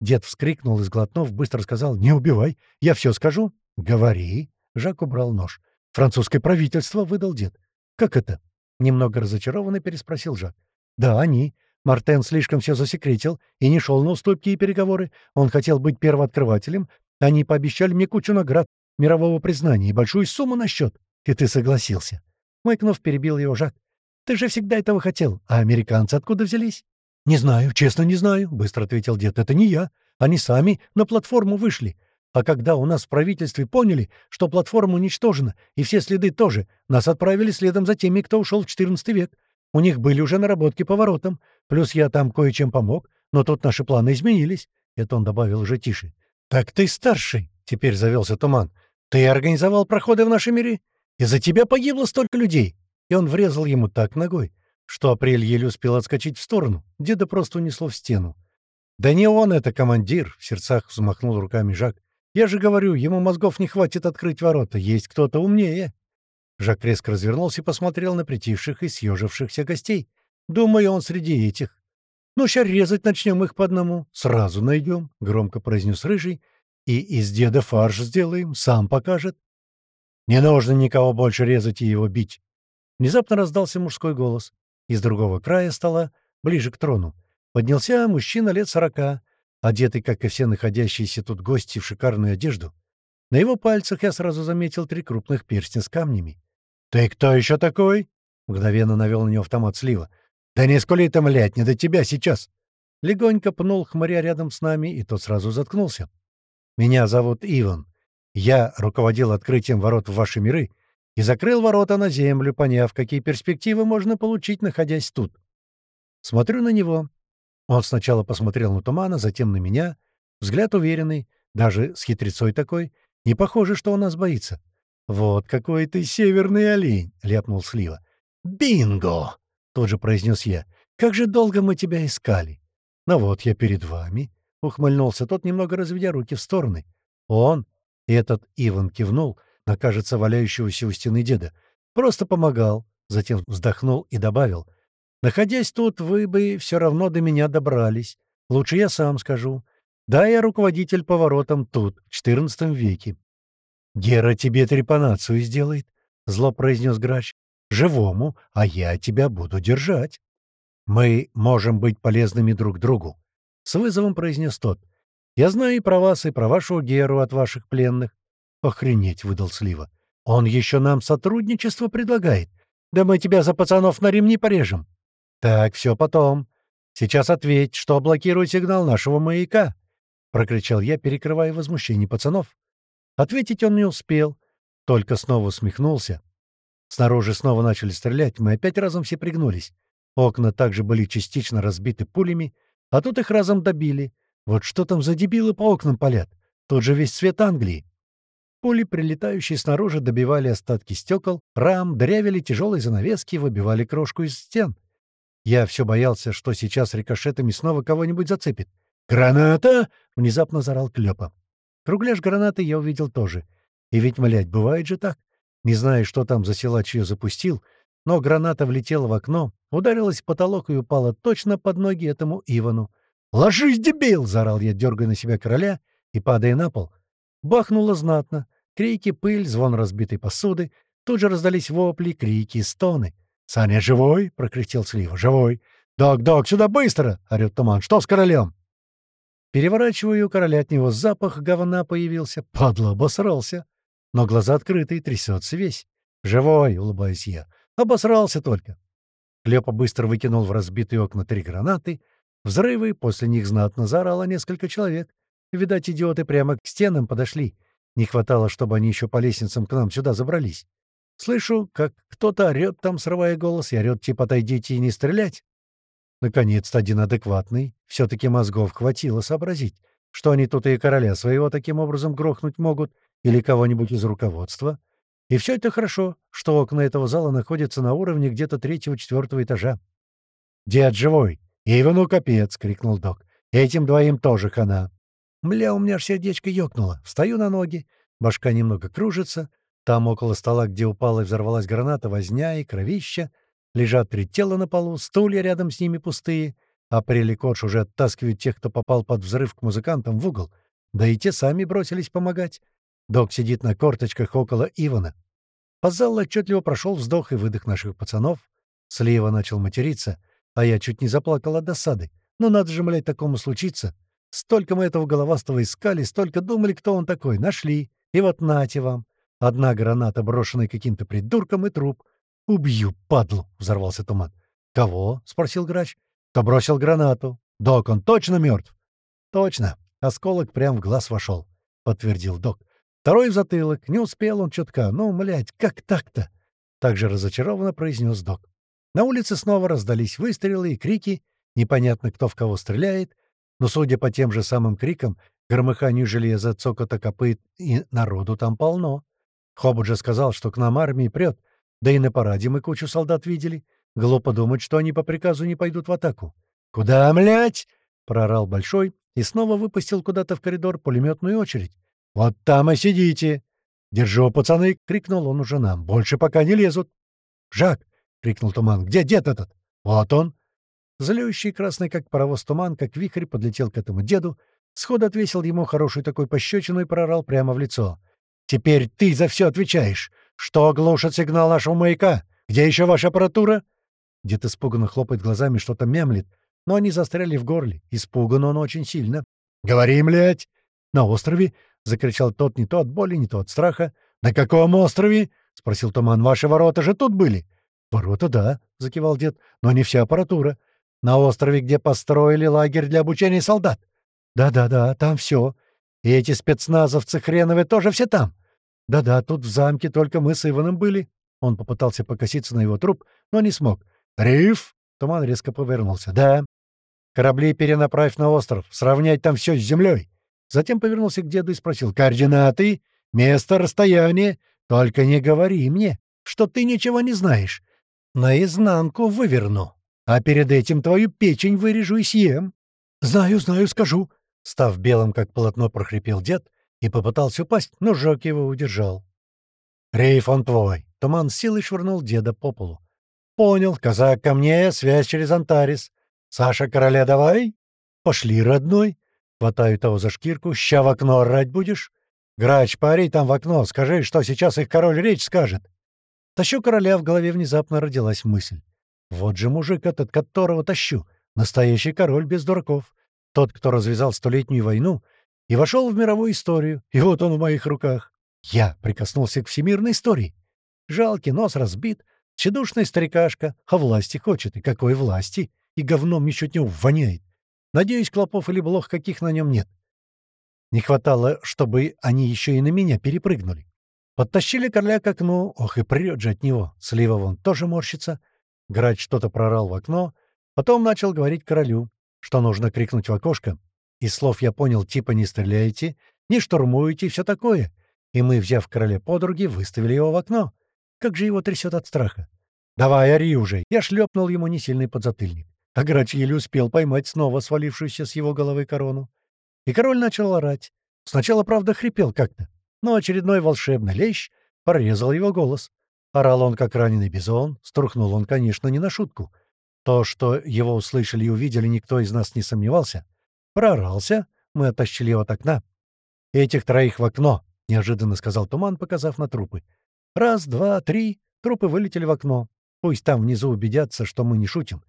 Дед вскрикнул и, сглотнув, быстро сказал «Не убивай, я все скажу». «Говори». Жак убрал нож. «Французское правительство», — выдал дед. «Как это?» — немного разочарованно переспросил Жак. «Да, они. Мартен слишком все засекретил и не шел на уступки и переговоры. Он хотел быть первооткрывателем. Они пообещали мне кучу наград, мирового признания и большую сумму на счет. И ты согласился». Майкнов перебил его Жак. «Ты же всегда этого хотел. А американцы откуда взялись?» «Не знаю, честно не знаю», — быстро ответил дед. «Это не я. Они сами на платформу вышли. А когда у нас в правительстве поняли, что платформа уничтожена, и все следы тоже, нас отправили следом за теми, кто ушел в XIV век. У них были уже наработки по воротам. Плюс я там кое-чем помог, но тут наши планы изменились». Это он добавил уже тише. «Так ты старший!» — теперь завелся туман. «Ты организовал проходы в нашем мире? Из-за тебя погибло столько людей!» И он врезал ему так ногой, что Апрель еле успел отскочить в сторону. Деда просто унесло в стену. «Да не он это, командир!» — в сердцах взмахнул руками Жак. «Я же говорю, ему мозгов не хватит открыть ворота. Есть кто-то умнее!» Жак резко развернулся и посмотрел на притихших и съежившихся гостей. «Думаю, он среди этих». «Ну, сейчас резать начнем их по одному. Сразу найдем», — громко произнес Рыжий. «И из деда фарш сделаем, сам покажет». «Не нужно никого больше резать и его бить». Внезапно раздался мужской голос. Из другого края стола, ближе к трону, поднялся мужчина лет сорока, одетый, как и все находящиеся тут гости, в шикарную одежду. На его пальцах я сразу заметил три крупных перстня с камнями. «Ты кто еще такой?» — мгновенно навел на него автомат слива. «Да не скули там, млядь, не до тебя сейчас!» Легонько пнул хмыря рядом с нами, и тот сразу заткнулся. «Меня зовут Иван. Я руководил открытием ворот в ваши миры и закрыл ворота на землю, поняв, какие перспективы можно получить, находясь тут. Смотрю на него. Он сначала посмотрел на тумана, затем на меня. Взгляд уверенный, даже с хитрецой такой. Не похоже, что он нас боится. «Вот какой ты северный олень!» — ляпнул Слива. «Бинго!» — тут же произнес я. «Как же долго мы тебя искали!» «Ну вот я перед вами!» — ухмыльнулся тот, немного разведя руки в стороны. «Он!» — этот Иван кивнул на, кажется, валяющегося у стены деда. «Просто помогал!» — затем вздохнул и добавил. «Находясь тут, вы бы все равно до меня добрались. Лучше я сам скажу. Да, я руководитель поворотом тут, в XIV веке. «Гера тебе трепанацию сделает», — зло произнес грач. «Живому, а я тебя буду держать». «Мы можем быть полезными друг другу», — с вызовом произнес тот. «Я знаю и про вас, и про вашу Геру от ваших пленных». «Охренеть», — выдал Слива. «Он еще нам сотрудничество предлагает. Да мы тебя за пацанов на ремни порежем». «Так, все потом. Сейчас ответь, что блокирует сигнал нашего маяка», — прокричал я, перекрывая возмущение пацанов. Ответить он не успел, только снова усмехнулся. Снаружи снова начали стрелять, мы опять разом все пригнулись. Окна также были частично разбиты пулями, а тут их разом добили. Вот что там за дебилы по окнам палят? Тут же весь цвет Англии. Пули, прилетающие снаружи, добивали остатки стекол, рам, дырявили тяжелые занавески, выбивали крошку из стен. Я все боялся, что сейчас рикошетами снова кого-нибудь зацепит. «Граната!» — внезапно зарал Клёпа. Кругляш гранаты я увидел тоже. И ведь, млядь, бывает же так. Не знаю, что там за силач ее запустил, но граната влетела в окно, ударилась в потолок и упала точно под ноги этому Ивану. «Ложись, дебил!» — заорал я, дергая на себя короля и падая на пол. Бахнуло знатно. Крики, пыль, звон разбитой посуды. Тут же раздались вопли, крики и стоны. «Саня живой?» — прокряхтел Слива. «Живой!» «Док, док, сюда быстро!» — орёт туман. «Что с королем?» Переворачиваю, короля от него запах говна появился. Падла, обосрался. Но глаза открыты, трясется весь. «Живой!» — улыбаюсь я. «Обосрался только!» Клёпа быстро выкинул в разбитые окна три гранаты. Взрывы, после них знатно заорало несколько человек. Видать, идиоты прямо к стенам подошли. Не хватало, чтобы они еще по лестницам к нам сюда забрались. Слышу, как кто-то орёт там, срывая голос, и орёт типа «отойдите и не стрелять». Наконец-то один адекватный. Все-таки мозгов хватило сообразить, что они тут и короля своего таким образом грохнуть могут, или кого-нибудь из руководства. И все это хорошо, что окна этого зала находятся на уровне где-то третьего-четвертого этажа. «Дед живой! Ивану капец!» — крикнул док. «Этим двоим тоже хана!» Бля, у меня аж сердечко ёкнуло. Встаю на ноги, башка немного кружится, там, около стола, где упала и взорвалась граната, возня и кровища. Лежат три тела на полу, стулья рядом с ними пустые, а Преликорж уже оттаскивает тех, кто попал под взрыв к музыкантам в угол. Да и те сами бросились помогать. Док сидит на корточках около Ивана. По залу отчетливо прошел вздох и выдох наших пацанов. Слива начал материться, а я чуть не заплакал от досады. Ну надо же, блядь, такому случиться. Столько мы этого головастого искали, столько думали, кто он такой. Нашли. И вот нате вам. Одна граната, брошенная каким-то придурком, и труп. «Убью, падлу!» — взорвался туман. «Кого?» — спросил грач. «Кто бросил гранату?» «Док, он точно мертв?» «Точно. Осколок прям в глаз вошел», — подтвердил док. «Второй в затылок. Не успел он чутка. Ну, млядь, как так-то?» Также разочарованно произнес док. На улице снова раздались выстрелы и крики. Непонятно, кто в кого стреляет. Но, судя по тем же самым крикам, громыханию железа, цокота копыт и народу там полно. Хобот же сказал, что к нам армии прет, да и на параде мы кучу солдат видели. Глупо думать, что они по приказу не пойдут в атаку. «Куда, млять?» — проорал Большой и снова выпустил куда-то в коридор пулеметную очередь. «Вот там и сидите!» «Держу, пацаны!» — крикнул он уже нам. «Больше пока не лезут!» «Жак!» — крикнул Туман. «Где дед этот?» «Вот он!» Злющий, красный, как паровоз Туман, как вихрь, подлетел к этому деду, сходу отвесил ему хорошую такой пощечину и проорал прямо в лицо. Теперь ты за все отвечаешь. Что глушит сигнал нашего маяка? Где еще ваша аппаратура?» Дед испуганно хлопает глазами, что-то мямлит, но они застряли в горле. Испуган он очень сильно. «Говори, млядь!» «На острове!» — закричал тот не то от боли, не то от страха. «На каком острове?» — спросил Туман. «Ваши ворота же тут были?» «Ворота, да», — закивал дед, — «но не вся аппаратура. На острове, где построили лагерь для обучения солдат». «Да-да-да, там все. И эти спецназовцы хреновые тоже все там. «Да-да, тут в замке только мы с Иваном были». Он попытался покоситься на его труп, но не смог. «Риф!» — Туман резко повернулся. «Да. Корабли перенаправь на остров, сравнять там все с землей». Затем повернулся к деду и спросил. «Координаты? Место, расстояние? Только не говори мне, что ты ничего не знаешь. Наизнанку выверну, а перед этим твою печень вырежу и съем». «Знаю, знаю, скажу», — став белым, как полотно, прохрипел дед — и попытался упасть, но Жок его удержал. «Рейф, он твой!» Туман силой швырнул деда по полу. «Понял, казак ко мне, связь через Антарис. Саша, короля давай!» «Пошли, родной!» Хватаю того за шкирку. «Ща в окно орать будешь?» «Грач, пари там в окно, скажи, что сейчас их король речь скажет!» Тащу короля, в голове внезапно родилась мысль. «Вот же мужик этот, которого тащу! Настоящий король без дураков! Тот, кто развязал столетнюю войну и вошел в мировую историю, и вот он в моих руках. Я прикоснулся к всемирной истории. Жалкий нос разбит, тщедушная старикашка, а власти хочет, и какой власти, и говном от него воняет. Надеюсь, клопов или блох каких на нем нет. Не хватало, чтобы они еще и на меня перепрыгнули. Подтащили короля к окну, ох и прет же от него. Слива вон тоже морщится. Грач что-то прорал в окно, потом начал говорить королю, что нужно крикнуть в окошко, из слов я понял, типа не стреляйте, не штурмуйте и все такое. И мы, взяв короля подруги, выставили его в окно. Как же его трясет от страха. «Давай, ори уже!» Я шлепнул ему несильный подзатыльник. А грач еле успел поймать снова свалившуюся с его головы корону. И король начал орать. Сначала, правда, хрипел как-то, но очередной волшебный лещ порезал его голос. Орал он, как раненый бизон, струхнул он, конечно, не на шутку. То, что его услышали и увидели, никто из нас не сомневался — Прорался, мы оттащили его от окна. «Этих троих в окно», — неожиданно сказал Туман, показав на трупы. «Раз, два, три». Трупы вылетели в окно. Пусть там внизу убедятся, что мы не шутим.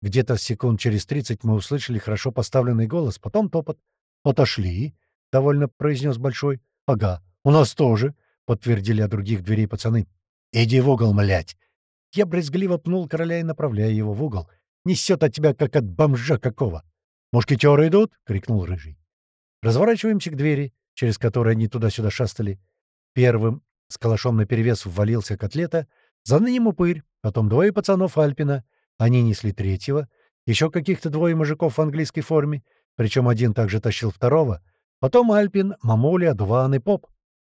Где-то секунд через тридцать мы услышали хорошо поставленный голос, потом топот. «Отошли», — довольно произнес Большой. «Ага, у нас тоже», — подтвердили от других дверей пацаны. «Иди в угол, млять!» Я брезгливо пнул короля и направляя его в угол. «Несет от тебя, как от бомжа какого!» «Мушкетеры идут!» — крикнул Рыжий. Разворачиваемся к двери, через которые они туда-сюда шастали. Первым с калашом наперевес ввалился котлета, за ним упырь, потом двое пацанов Альпина. Они несли третьего, еще каких-то двое мужиков в английской форме, причем один также тащил второго, потом Альпин, Мамуля, Дуван и Поп.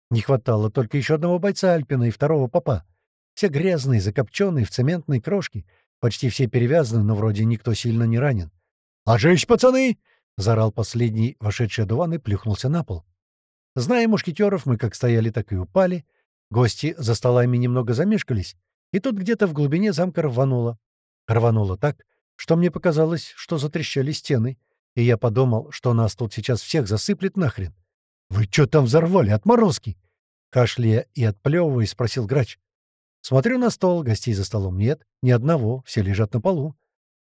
Не хватало только еще одного бойца Альпина и второго Попа. Все грязные, закопченные, в цементной крошке. Почти все перевязаны, но вроде никто сильно не ранен. «Ложись, пацаны!» — заорал последний, вошедший одуван, и плюхнулся на пол. Зная мушкетеров, мы как стояли, так и упали. Гости за столами немного замешкались, и тут где-то в глубине замка рвануло. Рвануло так, что мне показалось, что затрещали стены, и я подумал, что нас тут сейчас всех засыплет нахрен. «Вы что там взорвали? Отморозки!» Кашляя и отплевываясь, спросил грач. Смотрю на стол, гостей за столом нет, ни одного, все лежат на полу.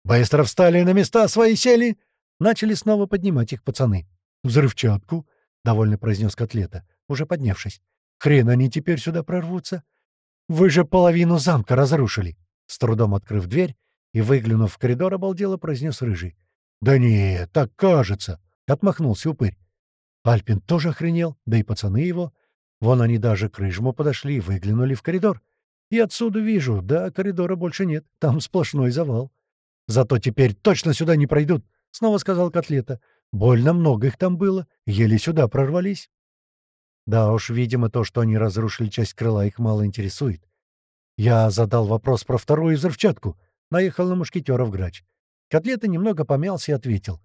«Быстро встали на места свои сели!» Начали снова поднимать их пацаны. «Взрывчатку!» — довольно произнес Котлета, уже поднявшись. «Хрен они теперь сюда прорвутся! Вы же половину замка разрушили!» С трудом открыв дверь и выглянув в коридор, обалдело произнес Рыжий. «Да не, так кажется!» — отмахнулся упырь. Альпин тоже охренел, да и пацаны его. Вон они даже к Рыжему подошли и выглянули в коридор. И отсюда вижу, да, коридора больше нет, там сплошной завал. Зато теперь точно сюда не пройдут, — снова сказал Котлета. Больно много их там было, еле сюда прорвались. Да уж, видимо, то, что они разрушили часть крыла, их мало интересует. Я задал вопрос про вторую взрывчатку. Наехал на мушкетеров грач. Котлета немного помялся и ответил.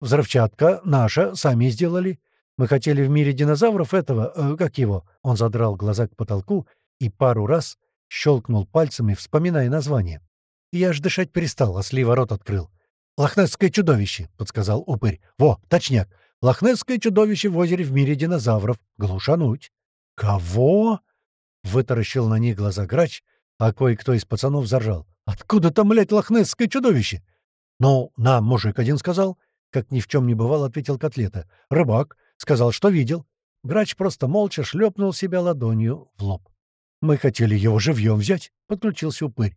«Взрывчатка наша, сами сделали. Мы хотели в мире динозавров этого, э, как его?» Он задрал глаза к потолку и пару раз щелкнул пальцами, вспоминая название. Я аж дышать перестал, а слива рот открыл. «Лохнесское чудовище», — подсказал упырь. «Во, точняк. Лохнесское чудовище в озере в мире динозавров. Глушануть». «Кого?» — вытаращил на них глаза грач, а кое-кто из пацанов заржал. «Откуда там, блядь, лохнесское чудовище?» «Ну, нам мужик один сказал». Как ни в чем не бывало, ответил котлета. «Рыбак. Сказал, что видел». Грач просто молча шлепнул себя ладонью в лоб. «Мы хотели его живьем взять», — подключился упырь.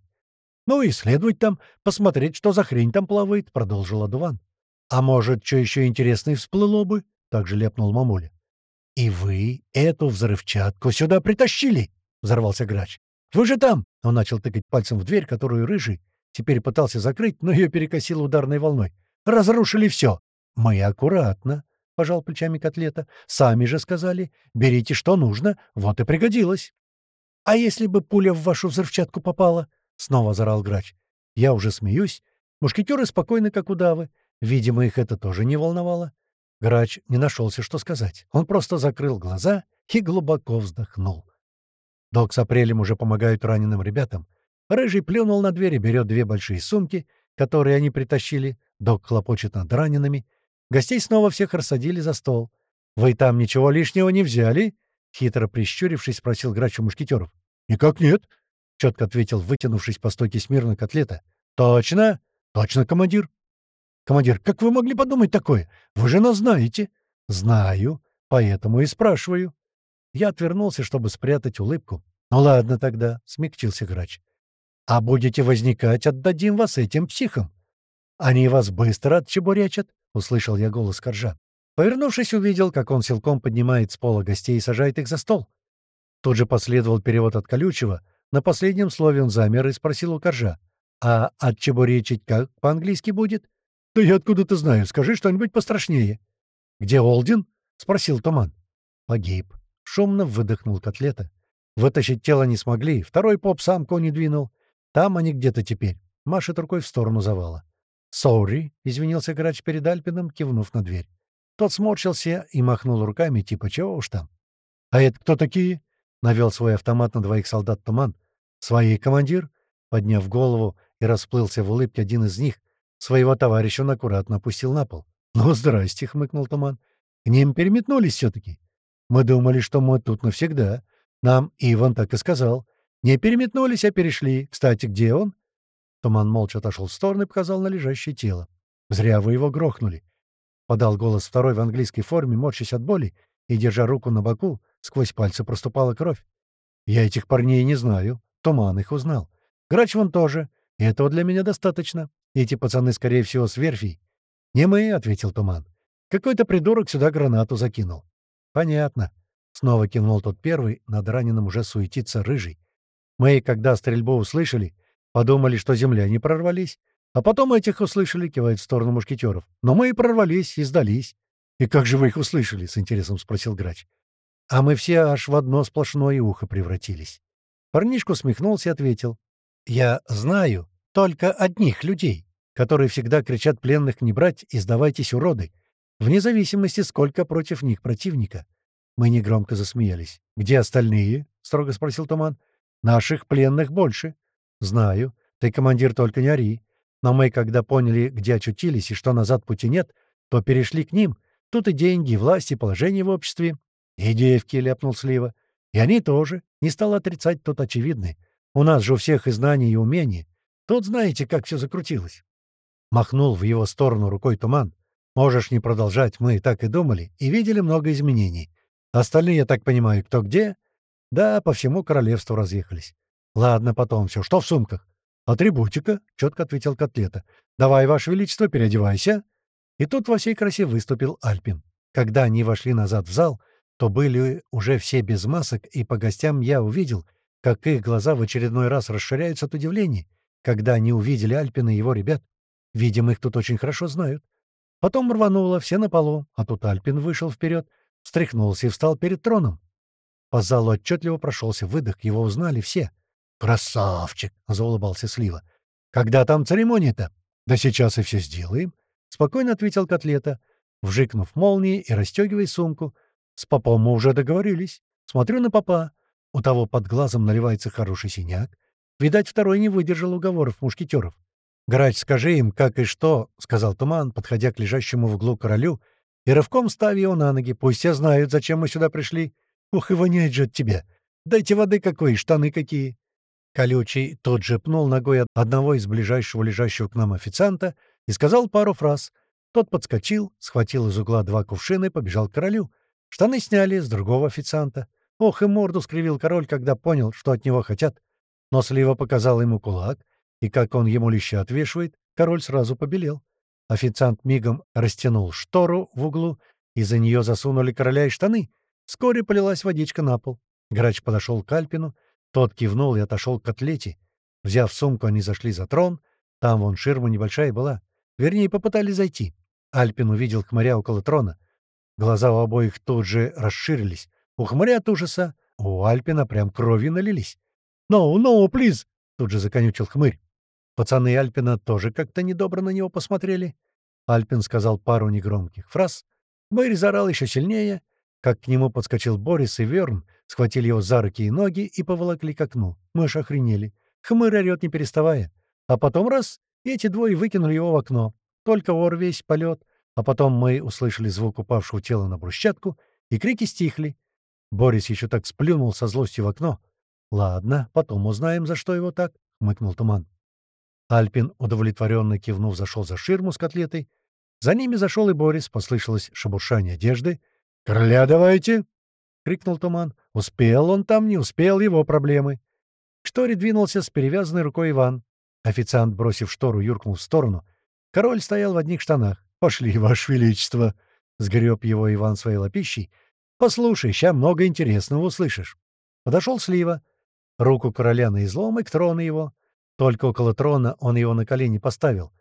«Ну, исследовать там, посмотреть, что за хрень там плавает», — продолжил Адуван. «А может, что еще интересное всплыло бы?» — также ляпнул мамуля. «И вы эту взрывчатку сюда притащили?» — взорвался грач. «Вы же там!» — он начал тыкать пальцем в дверь, которую рыжий теперь пытался закрыть, но ее перекосило ударной волной. «Разрушили все!» «Мы аккуратно», — пожал плечами котлета. «Сами же сказали. Берите, что нужно. Вот и пригодилось». «А если бы пуля в вашу взрывчатку попала?» — снова зарал грач. «Я уже смеюсь. Мушкетеры спокойны, как удавы. Видимо, их это тоже не волновало». Грач не нашелся, что сказать. Он просто закрыл глаза и глубоко вздохнул. Док с апрелем уже помогают раненым ребятам. Рыжий плюнул на дверь и берет две большие сумки, которые они притащили. Док хлопочет над ранеными. Гостей снова всех рассадили за стол. «Вы там ничего лишнего не взяли?» Хитро прищурившись, спросил грач у мушкетеров. «Никак нет», — четко ответил, вытянувшись по стойке смирно котлета. «Точно? Точно, командир». «Командир, как вы могли подумать такое? Вы же нас знаете». «Знаю, поэтому и спрашиваю». Я отвернулся, чтобы спрятать улыбку. «Ну ладно тогда», — смягчился грач. «А будете возникать, отдадим вас этим психам». «Они вас быстро отчебурячат», — услышал я голос коржа. Повернувшись, увидел, как он силком поднимает с пола гостей и сажает их за стол. Тут же последовал перевод от колючего. На последнем слове он замер и спросил у коржа. «А отчебуречить как по-английски будет?» «Да я откуда-то знаю. Скажи что-нибудь пострашнее». «Где Олдин?» — спросил Туман. «Погиб». Шумно выдохнул котлета. Вытащить тело не смогли. Второй поп самку не двинул. Там они где-то теперь. Машет рукой в сторону завала. «Сорри», — извинился грач перед Альпином, кивнув на дверь. Тот сморщился и махнул руками, типа «чего уж там». «А это кто такие?» — навел свой автомат на двоих солдат Туман. «Свои, командир?» Подняв голову и расплылся в улыбке один из них, своего товарища он аккуратно опустил на пол. «Ну, здрасте», — хмыкнул Туман. «К ним переметнулись все-таки». Мы думали, что мы тут навсегда. Нам Иван так и сказал. Не переметнулись, а перешли. Кстати, где он?» Туман молча отошел в сторону и показал на лежащее тело. «Зря вы его грохнули», — подал голос второй в английской форме, морщась от боли и держа руку на боку, сквозь пальцы проступала кровь. «Я этих парней не знаю. Туман их узнал. Грач вон тоже. И этого для меня достаточно. Эти пацаны, скорее всего, с верфей». «Не мы», — ответил Туман. «Какой-то придурок сюда гранату закинул». «Понятно». Снова кинул тот первый, над раненым уже суетится рыжий. Мы, когда стрельбу услышали, подумали, что земляне прорвались, а потом этих услышали, кивает в сторону мушкетеров. Но мы и прорвались, и сдались. «И как же вы их услышали?» — с интересом спросил грач. «А мы все аж в одно сплошное ухо превратились». Парнишка усмехнулся и ответил. «Я знаю только одних людей, которые всегда кричат пленных не брать и сдавайтесь, уроды, вне зависимости, сколько против них противника». Мы негромко засмеялись. «Где остальные?» — строго спросил Туман. «Наших пленных больше». «Знаю. Ты, командир, только не ори. Но мы, когда поняли, где очутились и что назад пути нет, то перешли к ним. Тут и деньги, и власть, и положение в обществе. И девки, — ляпнул Слива. И они тоже. Не стал отрицать тот очевидный. У нас же у всех и знания, и умения. Тут знаете, как все закрутилось. Махнул в его сторону рукой туман. Можешь не продолжать, мы так и думали, и видели много изменений. Остальные, я так понимаю, кто где? Да, по всему королевству разъехались. Ладно, потом все. Что в сумках? «Атрибутика», — четко ответил Котлета. «Давай, Ваше Величество, переодевайся». И тут во всей красе выступил Альпин. Когда они вошли назад в зал, то были уже все без масок, и по гостям я увидел, как их глаза в очередной раз расширяются от удивления, когда они увидели Альпина и его ребят. Видимо, их тут очень хорошо знают. Потом рвануло, все на полу, а тут Альпин вышел вперед, встряхнулся и встал перед троном. По залу отчетливо прошелся выдох, его узнали все — «Красавчик!» — заулыбался Слива. «Когда там церемония-то?» «Да сейчас и все сделаем», — спокойно ответил Котлета, вжикнув молнией и расстегивая сумку. «С попом мы уже договорились. Смотрю на попа. У того под глазом наливается хороший синяк. Видать, второй не выдержал уговоров мушкетеров. «Грач, скажи им, как и что», — сказал Туман, подходя к лежащему в углу королю, и рывком ставя его на ноги. «Пусть все знают, зачем мы сюда пришли. Ух, и воняет же от тебя. Дайте воды какой, штаны какие». Колючий тут же пнул ногой одного из ближайшего лежащего к нам официанта и сказал пару фраз. Тот подскочил, схватил из угла два кувшина и побежал к королю. Штаны сняли с другого официанта. Ох, и морду скривил король, когда понял, что от него хотят. Но Слива показал ему кулак, и как он ему леща отвешивает, король сразу побелел. Официант мигом растянул штору в углу, и за нее засунули короля и штаны. Вскоре полилась водичка на пол. Грач подошел к Альпину, тот кивнул и отошел к котлете. Взяв сумку, они зашли за трон. Там вон ширма небольшая была. Вернее, попытались зайти. Альпин увидел хмыря около трона. Глаза у обоих тут же расширились. У хмыря от ужаса, у Альпина прям кровью налились. «No, no, please!» — тут же законючил хмырь. Пацаны Альпина тоже как-то недобро на него посмотрели. Альпин сказал пару негромких фраз. Хмырь заорал еще сильнее — как к нему подскочил Борис и Верн, схватили его за руки и ноги и поволокли к окну. Мы аж охренели. Хмырь орёт, не переставая. А потом раз — эти двое выкинули его в окно. Только ор весь полет. А потом мы услышали звук упавшего тела на брусчатку, и крики стихли. Борис еще так сплюнул со злостью в окно. «Ладно, потом узнаем, за что его так», — хмыкнул Туман. Альпин, удовлетворенно кивнув, зашел за ширму с котлетой. За ними зашел и Борис, послышалось шебуршание одежды — «Короля давайте!» — крикнул Туман. «Успел он там, не успел, его проблемы». К шторе двинулся с перевязанной рукой Иван. Официант, бросив штору, юркнул в сторону. Король стоял в одних штанах. «Пошли, Ваше Величество!» — сгреб его Иван своей лапищей. «Послушай, ща много интересного услышишь». Подошел Слива. Руку короля на излом и к трону его. Только около трона он его на колени поставил.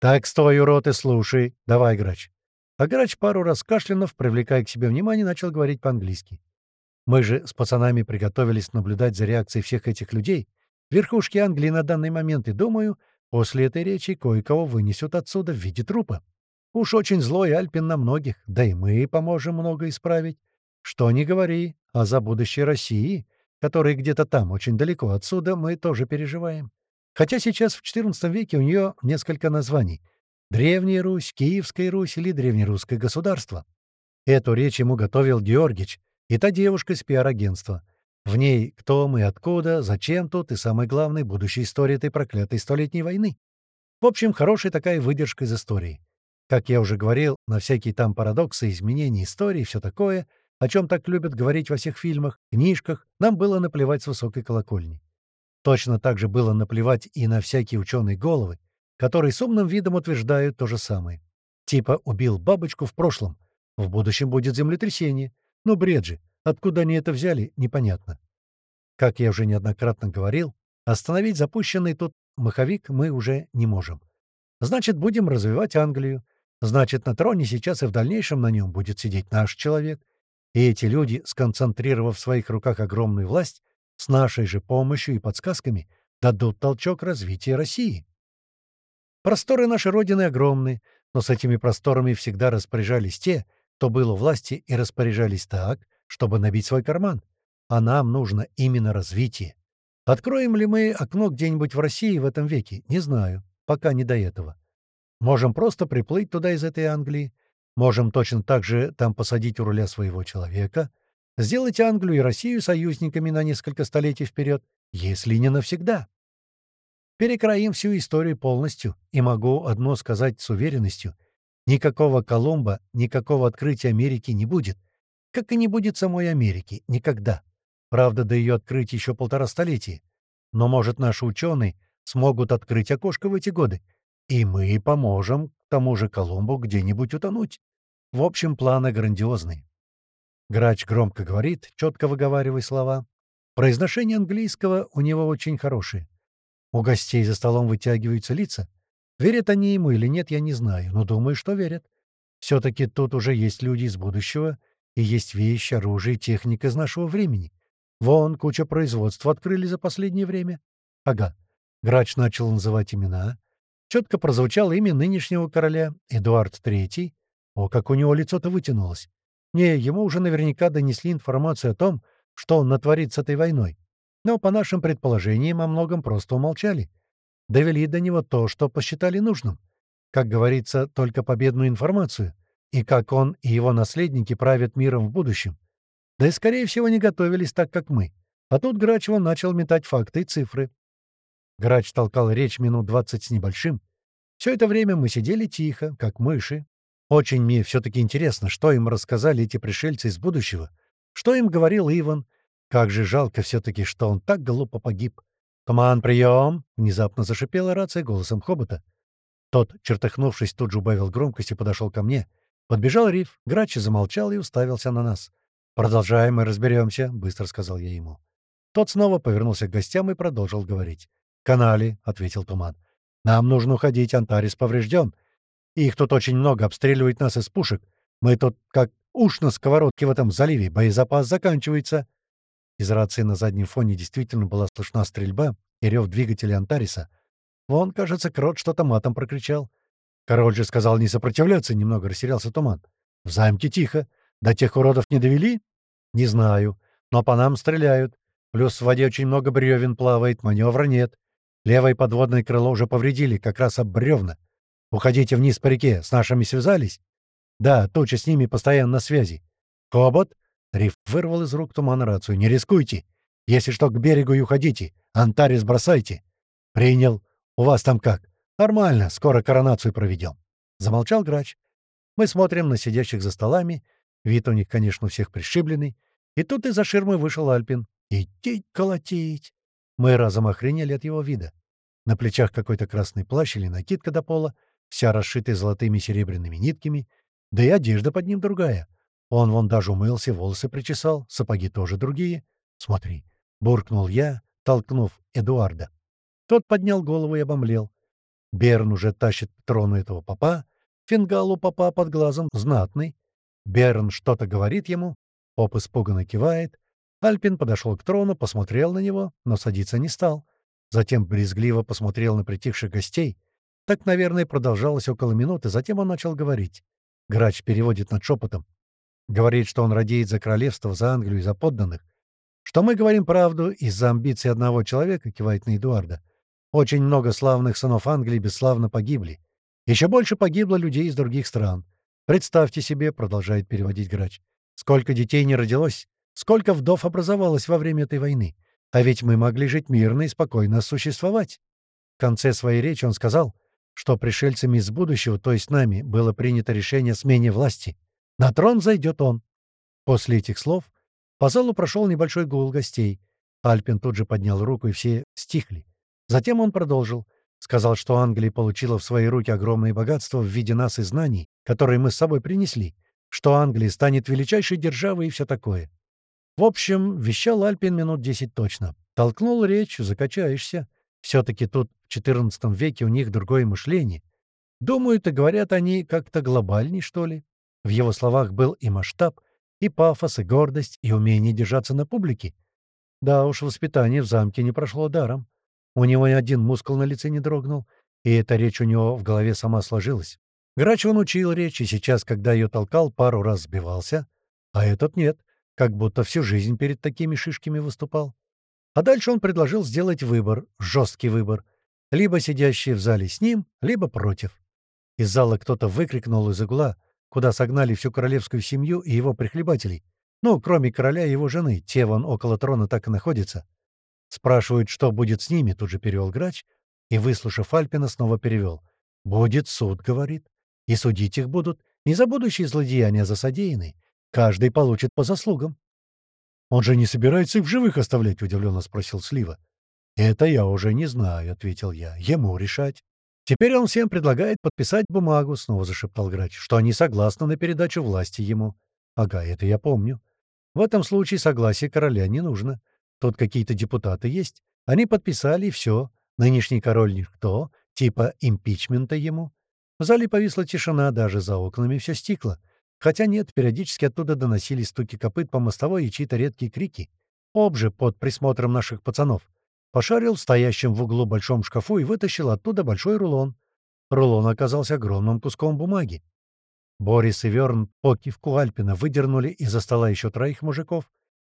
«Так, стой, урод, и слушай. Давай, грач». А грач пару раз кашлянув, привлекая к себе внимание, начал говорить по-английски. Мы же с пацанами приготовились наблюдать за реакцией всех этих людей, верхушки Англии на данный момент, и думаю, после этой речи кое-кого вынесут отсюда в виде трупа. Уж очень злой Альпин на многих, да и мы поможем много исправить. Что ни говори, а за будущее России, которая где-то там, очень далеко отсюда, мы тоже переживаем. Хотя сейчас в XIV веке у нее несколько названий — Древняя Русь, Киевская Русь или Древнерусское государство. Эту речь ему готовил Георгич, и та девушка из пиар-агентства. В ней кто мы, откуда, зачем тут и, самое главное, будущая история этой проклятой столетней войны. В общем, хорошая такая выдержка из истории. Как я уже говорил, на всякие там парадоксы, изменения истории и все такое, о чем так любят говорить во всех фильмах, книжках, нам было наплевать с высокой колокольни. Точно так же было наплевать и на всякие ученые головы, которые с умным видом утверждают то же самое. Типа убил бабочку в прошлом, в будущем будет землетрясение. Ну, бред же, откуда они это взяли, непонятно. Как я уже неоднократно говорил, остановить запущенный тут маховик мы уже не можем. Значит, будем развивать Англию. Значит, на троне сейчас и в дальнейшем на нем будет сидеть наш человек. И эти люди, сконцентрировав в своих руках огромную власть, с нашей же помощью и подсказками дадут толчок развития России. Просторы нашей Родины огромны, но с этими просторами всегда распоряжались те, кто был у власти и распоряжались так, чтобы набить свой карман. А нам нужно именно развитие. Откроем ли мы окно где-нибудь в России в этом веке, не знаю, пока не до этого. Можем просто приплыть туда из этой Англии, можем точно так же там посадить у руля своего человека, сделать Англию и Россию союзниками на несколько столетий вперед, если не навсегда. Перекроим всю историю полностью, и могу одно сказать с уверенностью. Никакого Колумба, никакого открытия Америки не будет. Как и не будет самой Америки. Никогда. Правда, до ее открытия еще полтора столетия. Но, может, наши ученые смогут открыть окошко в эти годы. И мы поможем тому же Колумбу где-нибудь утонуть. В общем, планы грандиозные. Грач громко говорит, четко выговаривая слова. Произношение английского у него очень хорошее. У гостей за столом вытягиваются лица. Верят они ему или нет, я не знаю, но думаю, что верят. Все-таки тут уже есть люди из будущего, и есть вещи, оружие и техника из нашего времени. Вон, куча производства открыли за последнее время. Ага. Грач начал называть имена. Четко прозвучало имя нынешнего короля, Эдуард III. О, как у него лицо-то вытянулось. Не, ему уже наверняка донесли информацию о том, что он натворит с этой войной но, по нашим предположениям, о многом просто умолчали. Довели до него то, что посчитали нужным. Как говорится, только победную информацию, и как он и его наследники правят миром в будущем. Да и, скорее всего, не готовились так, как мы. А тут Грач вон начал метать факты и цифры. Грач толкал речь минут двадцать с небольшим. Все это время мы сидели тихо, как мыши. Очень мне все-таки интересно, что им рассказали эти пришельцы из будущего, что им говорил Иван, как же жалко все-таки, что он так глупо погиб. «Туман, прием!» — внезапно зашипела рация голосом хобота. Тот, чертыхнувшись, тут же убавил громкость и подошел ко мне. Подбежал Риф, Грачи замолчал и уставился на нас. «Продолжаем и разберемся», — быстро сказал я ему. Тот снова повернулся к гостям и продолжил говорить. «Канали», — ответил Туман. «Нам нужно уходить, Антарис поврежден. Их тут очень много, обстреливают нас из пушек. Мы тут как уж на сковородке в этом заливе, боезапас заканчивается». Из рации на заднем фоне действительно была слышна стрельба и рев двигателя Антариса. Вон, кажется, Крот что-то матом прокричал. Король же сказал не сопротивляться, немного растерялся туман. В замке тихо. До тех уродов не довели? Не знаю. Но по нам стреляют. Плюс в воде очень много бревен плавает, маневра нет. Левое подводное крыло уже повредили, как раз об бревна. Уходите вниз по реке, с нашими связались? Да, туча с ними постоянно на связи. Хобот? Риф вырвал из рук тумана рацию. «Не рискуйте! Если что, к берегу и уходите. Антарис бросайте!» «Принял. У вас там как?» «Нормально. Скоро коронацию проведем». Замолчал грач. Мы смотрим на сидящих за столами. Вид у них, конечно, у всех пришибленный. И тут из-за ширмы вышел Альпин. «Идти колотить!» Мы разом охренели от его вида. На плечах какой-то красный плащ или накидка до пола, вся расшитая золотыми серебряными нитками, да и одежда под ним другая — он вон даже умылся, волосы причесал, сапоги тоже другие. Смотри, буркнул я, толкнув Эдуарда. Тот поднял голову и обомлел. Берн уже тащит к трону этого папа. Фингал у папа под глазом знатный. Берн что-то говорит ему. Поп испуганно кивает. Альпин подошел к трону, посмотрел на него, но садиться не стал. Затем брезгливо посмотрел на притихших гостей. Так, наверное, продолжалось около минуты, затем он начал говорить. Грач переводит над шепотом. Говорит, что он радеет за королевство, за Англию и за подданных. Что мы говорим правду из-за амбиций одного человека, кивает на Эдуарда. Очень много славных сынов Англии бесславно погибли. Еще больше погибло людей из других стран. Представьте себе, продолжает переводить грач, сколько детей не родилось. Сколько вдов образовалось во время этой войны? А ведь мы могли жить мирно и спокойно существовать. В конце своей речи он сказал, что пришельцами из будущего, то есть нами, было принято решение о смене власти. На трон зайдет он. После этих слов по залу прошел небольшой гул гостей. Альпин тут же поднял руку, и все стихли. Затем он продолжил. Сказал, что Англия получила в свои руки огромное богатство в виде нас и знаний, которые мы с собой принесли, что Англия станет величайшей державой и все такое. В общем, вещал Альпин минут десять точно. Толкнул речь, закачаешься. Все-таки тут в XIV веке у них другое мышление. Думают и говорят они как-то глобальней, что ли. В его словах был и масштаб, и пафос, и гордость, и умение держаться на публике. Да уж, воспитание в замке не прошло даром. У него ни один мускул на лице не дрогнул, и эта речь у него в голове сама сложилась. Грач он учил речь, и сейчас, когда ее толкал, пару раз сбивался, а этот нет, как будто всю жизнь перед такими шишками выступал. А дальше он предложил сделать выбор, жесткий выбор, либо сидящие в зале с ним, либо против. Из зала кто-то выкрикнул из угла — куда согнали всю королевскую семью и его прихлебателей. Ну, кроме короля и его жены, те вон около трона так и находятся. Спрашивают, что будет с ними, тут же перевел грач, и, выслушав Альпина, снова перевел. «Будет суд», — говорит, — «и судить их будут не за будущие злодеяния, а за содеянные. Каждый получит по заслугам». «Он же не собирается их в живых оставлять?» — удивленно спросил Слива. «Это я уже не знаю», — ответил я. «Ему решать». «Теперь он всем предлагает подписать бумагу», — снова зашептал Грач, «что они согласны на передачу власти ему». «Ага, это я помню. В этом случае согласие короля не нужно. Тут какие-то депутаты есть. Они подписали, и все. Нынешний король никто, типа импичмента ему». В зале повисла тишина, даже за окнами все стекло. Хотя нет, периодически оттуда доносились стуки копыт по мостовой и чьи-то редкие крики. Об же под присмотром наших пацанов. Пошарил в стоящем в углу большом шкафу и вытащил оттуда большой рулон. Рулон оказался огромным куском бумаги. Борис и Верн по кивку Альпина выдернули из-за стола еще троих мужиков.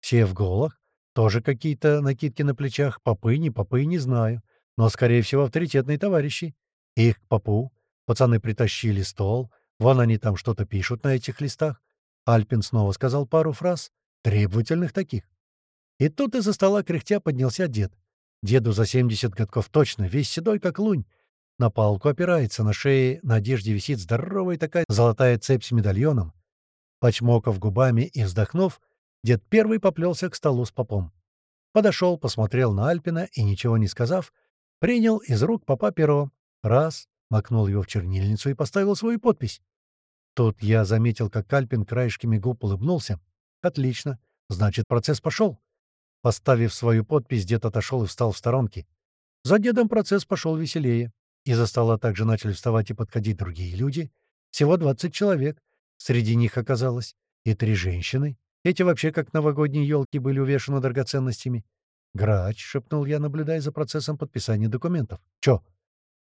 Все в голах, тоже какие-то накидки на плечах, попы, не попы, не знаю, но, скорее всего, авторитетные товарищи. Их к попу. Пацаны притащили стол, вон они там что-то пишут на этих листах. Альпин снова сказал пару фраз, требовательных таких. И тут из-за стола кряхтя поднялся дед. Деду за 70 годков точно, весь седой, как лунь. На палку опирается, на шее на одежде висит здоровая такая золотая цепь с медальоном. Почмокав губами и вздохнув, дед первый поплелся к столу с попом. Подошел, посмотрел на Альпина и, ничего не сказав, принял из рук попа перо. Раз, макнул его в чернильницу и поставил свою подпись. Тут я заметил, как Альпин краешками губ улыбнулся. Отлично, значит, процесс пошел. Поставив свою подпись, дед отошел и встал в сторонке. За дедом процесс пошел веселее. Из-за стола также начали вставать и подходить другие люди. Всего 20 человек. Среди них оказалось и три женщины. Эти вообще как новогодние елки были увешаны драгоценностями. «Грач», — шепнул я, наблюдая за процессом подписания документов. «Чё?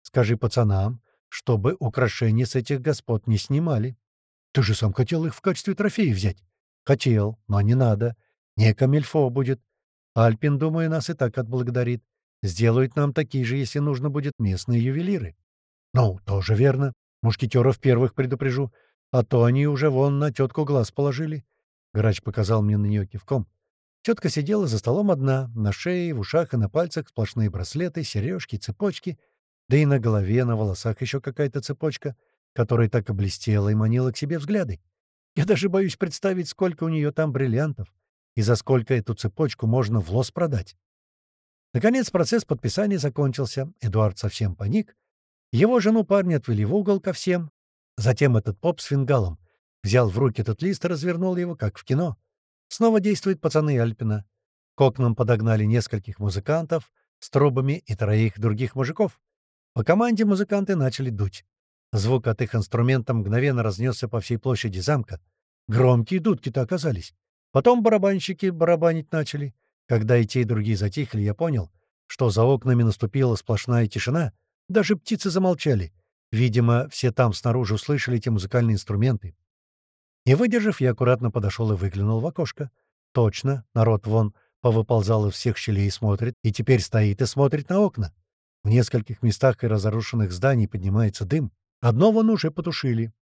Скажи пацанам, чтобы украшения с этих господ не снимали. Ты же сам хотел их в качестве трофея взять». «Хотел, но не надо. Не камильфо будет. Альпин, думаю, нас и так отблагодарит. Сделают нам такие же, если нужно будет, местные ювелиры. Ну, тоже верно. Мушкетеров первых предупрежу. А то они уже вон на тетку глаз положили. Грач показал мне на нее кивком. Тетка сидела за столом одна, на шее, в ушах и на пальцах сплошные браслеты, сережки, цепочки, да и на голове, на волосах еще какая-то цепочка, которая так и блестела и манила к себе взгляды. Я даже боюсь представить, сколько у нее там бриллиантов и за сколько эту цепочку можно в лос продать. Наконец процесс подписания закончился, Эдуард совсем паник. Его жену парни отвели в угол ко всем. Затем этот поп с фингалом взял в руки этот лист и развернул его, как в кино. Снова действуют пацаны Альпина. К окнам подогнали нескольких музыкантов с трубами и троих других мужиков. По команде музыканты начали дуть. Звук от их инструмента мгновенно разнесся по всей площади замка. Громкие дудки-то оказались. Потом барабанщики барабанить начали. Когда и те, и другие затихли, я понял, что за окнами наступила сплошная тишина, даже птицы замолчали. Видимо, все там снаружи услышали эти музыкальные инструменты. Не выдержав, я аккуратно подошел и выглянул в окошко. Точно, народ вон повыползал из всех щелей и смотрит, и теперь стоит и смотрит на окна. В нескольких местах и разрушенных зданий поднимается дым. Одно вон уже потушили.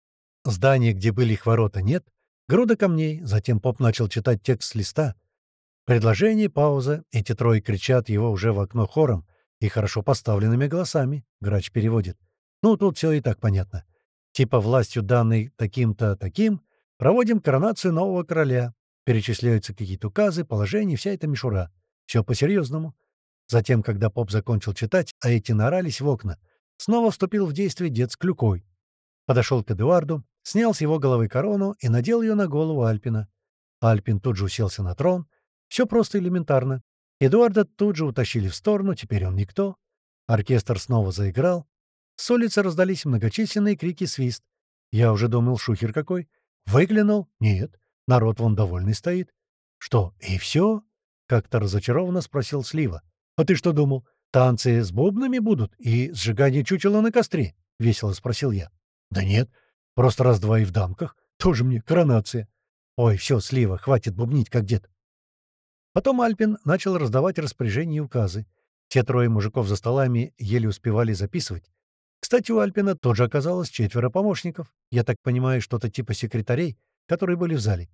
Здание, где были их ворота, нет, Груда камней, затем поп начал читать текст с листа. Предложение, пауза. Эти трое кричат его уже в окно хором и хорошо поставленными голосами. Грач переводит. Ну, тут все и так понятно. Типа властью данной таким-то таким проводим коронацию нового короля. Перечисляются какие-то указы, положения, вся эта мишура. Все по-серьезному. Затем, когда поп закончил читать, а эти нарались в окна, снова вступил в действие дед с клюкой. Подошел к Эдуарду, снял с его головы корону и надел ее на голову Альпина. Альпин тут же уселся на трон. Все просто элементарно. Эдуарда тут же утащили в сторону, теперь он никто. Оркестр снова заиграл. С улицы раздались многочисленные крики свист. Я уже думал, шухер какой. Выглянул? Нет. Народ вон довольный стоит. «Что, и все?» — как-то разочарованно спросил Слива. «А ты что думал, танцы с бубнами будут и сжигание чучела на костре?» — весело спросил я. «Да нет, просто раз-два в дамках. Тоже мне коронация. Ой, все, Слива, хватит бубнить, как дед». Потом Альпин начал раздавать распоряжения и указы. Те трое мужиков за столами еле успевали записывать. Кстати, у Альпина тоже оказалось четверо помощников. Я так понимаю, что-то типа секретарей, которые были в зале.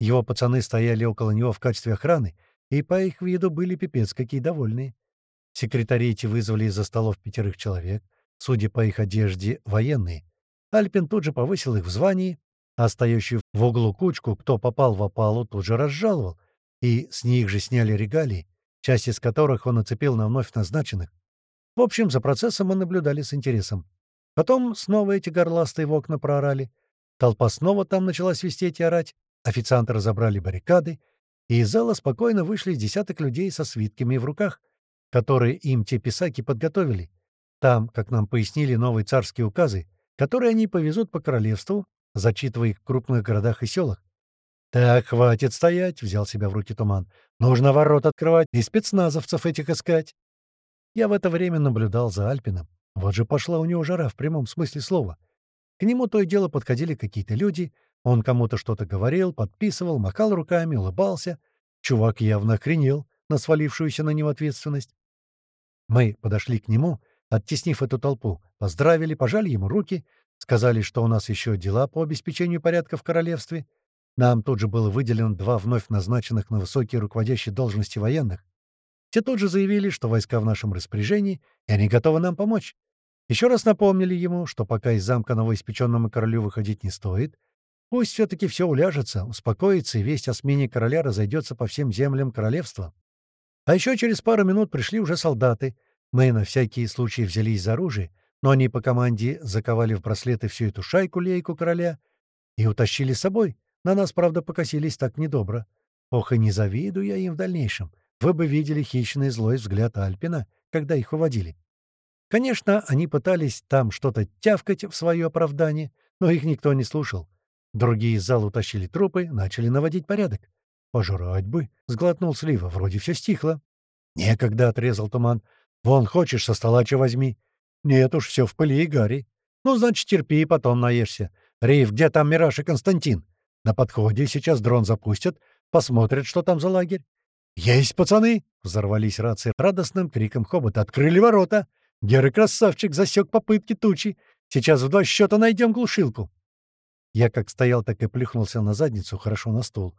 Его пацаны стояли около него в качестве охраны, и по их виду были пипец какие довольные. Секретари эти вызвали из-за столов пятерых человек, судя по их одежде, военные. Альпин тут же повысил их в звании, а стоящую в углу кучку, кто попал в опалу, тут же разжаловал, и с них же сняли регалии, часть из которых он оцепил на вновь назначенных. В общем, за процессом мы наблюдали с интересом. Потом снова эти горластые в окна проорали. Толпа снова там начала свистеть и орать. Официанты разобрали баррикады, и из зала спокойно вышли десяток людей со свитками в руках, которые им те писаки подготовили. Там, как нам пояснили, новые царские указы, которые они повезут по королевству, зачитывая их в крупных городах и селах. «Так, хватит стоять», — взял себя в руки туман. «Нужно ворот открывать и спецназовцев этих искать». Я в это время наблюдал за Альпином. Вот же пошла у него жара в прямом смысле слова. К нему то и дело подходили какие-то люди — он кому-то что-то говорил, подписывал, махал руками, улыбался. Чувак явно охренел на свалившуюся на него ответственность. Мы подошли к нему, оттеснив эту толпу, поздравили, пожали ему руки, сказали, что у нас еще дела по обеспечению порядка в королевстве. Нам тут же было выделено два вновь назначенных на высокие руководящие должности военных. Те тут же заявили, что войска в нашем распоряжении, и они готовы нам помочь. Еще раз напомнили ему, что пока из замка новоиспеченному королю выходить не стоит, Пусть все-таки все уляжется, успокоится, и весть о смене короля разойдется по всем землям королевства. А еще через пару минут пришли уже солдаты. Мы на всякий случай взялись за оружие, но они по команде заковали в браслеты всю эту шайку-лейку короля и утащили с собой. На нас, правда, покосились так недобро. Ох, и не завидую я им в дальнейшем. Вы бы видели хищный злой взгляд Альпина, когда их уводили. Конечно, они пытались там что-то тявкать в свое оправдание, но их никто не слушал. Другие из зала утащили трупы, начали наводить порядок. «Пожрать бы!» — сглотнул Слива. «Вроде все стихло». «Некогда», — отрезал туман. «Вон, хочешь, со стола что возьми». «Нет уж, все в пыли и гари». «Ну, значит, терпи, потом наешься. Рейв, где там Мираж и Константин?» «На подходе, сейчас дрон запустят, посмотрят, что там за лагерь». «Есть, пацаны!» — взорвались рации радостным криком хобота. «Открыли ворота! Геры красавчик засек попытки тучи! Сейчас в два счета найдем глушилку!» Я как стоял, так и плюхнулся на задницу, хорошо на стул.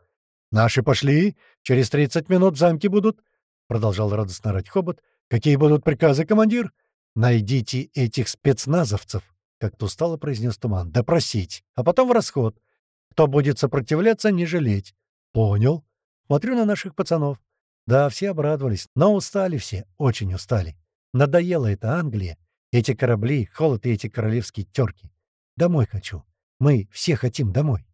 «Наши пошли! Через тридцать минут в замке будут!» Продолжал радостно рать хобот. «Какие будут приказы, командир?» «Найдите этих спецназовцев!» Как-то устало произнес Туман. «Допросить, а потом в расход. Кто будет сопротивляться, не жалеть». «Понял. Смотрю на наших пацанов. Да, все обрадовались, но устали все, очень устали. Надоела эта Англия, эти корабли, холод и эти королевские терки. Домой хочу. Мы все хотим домой.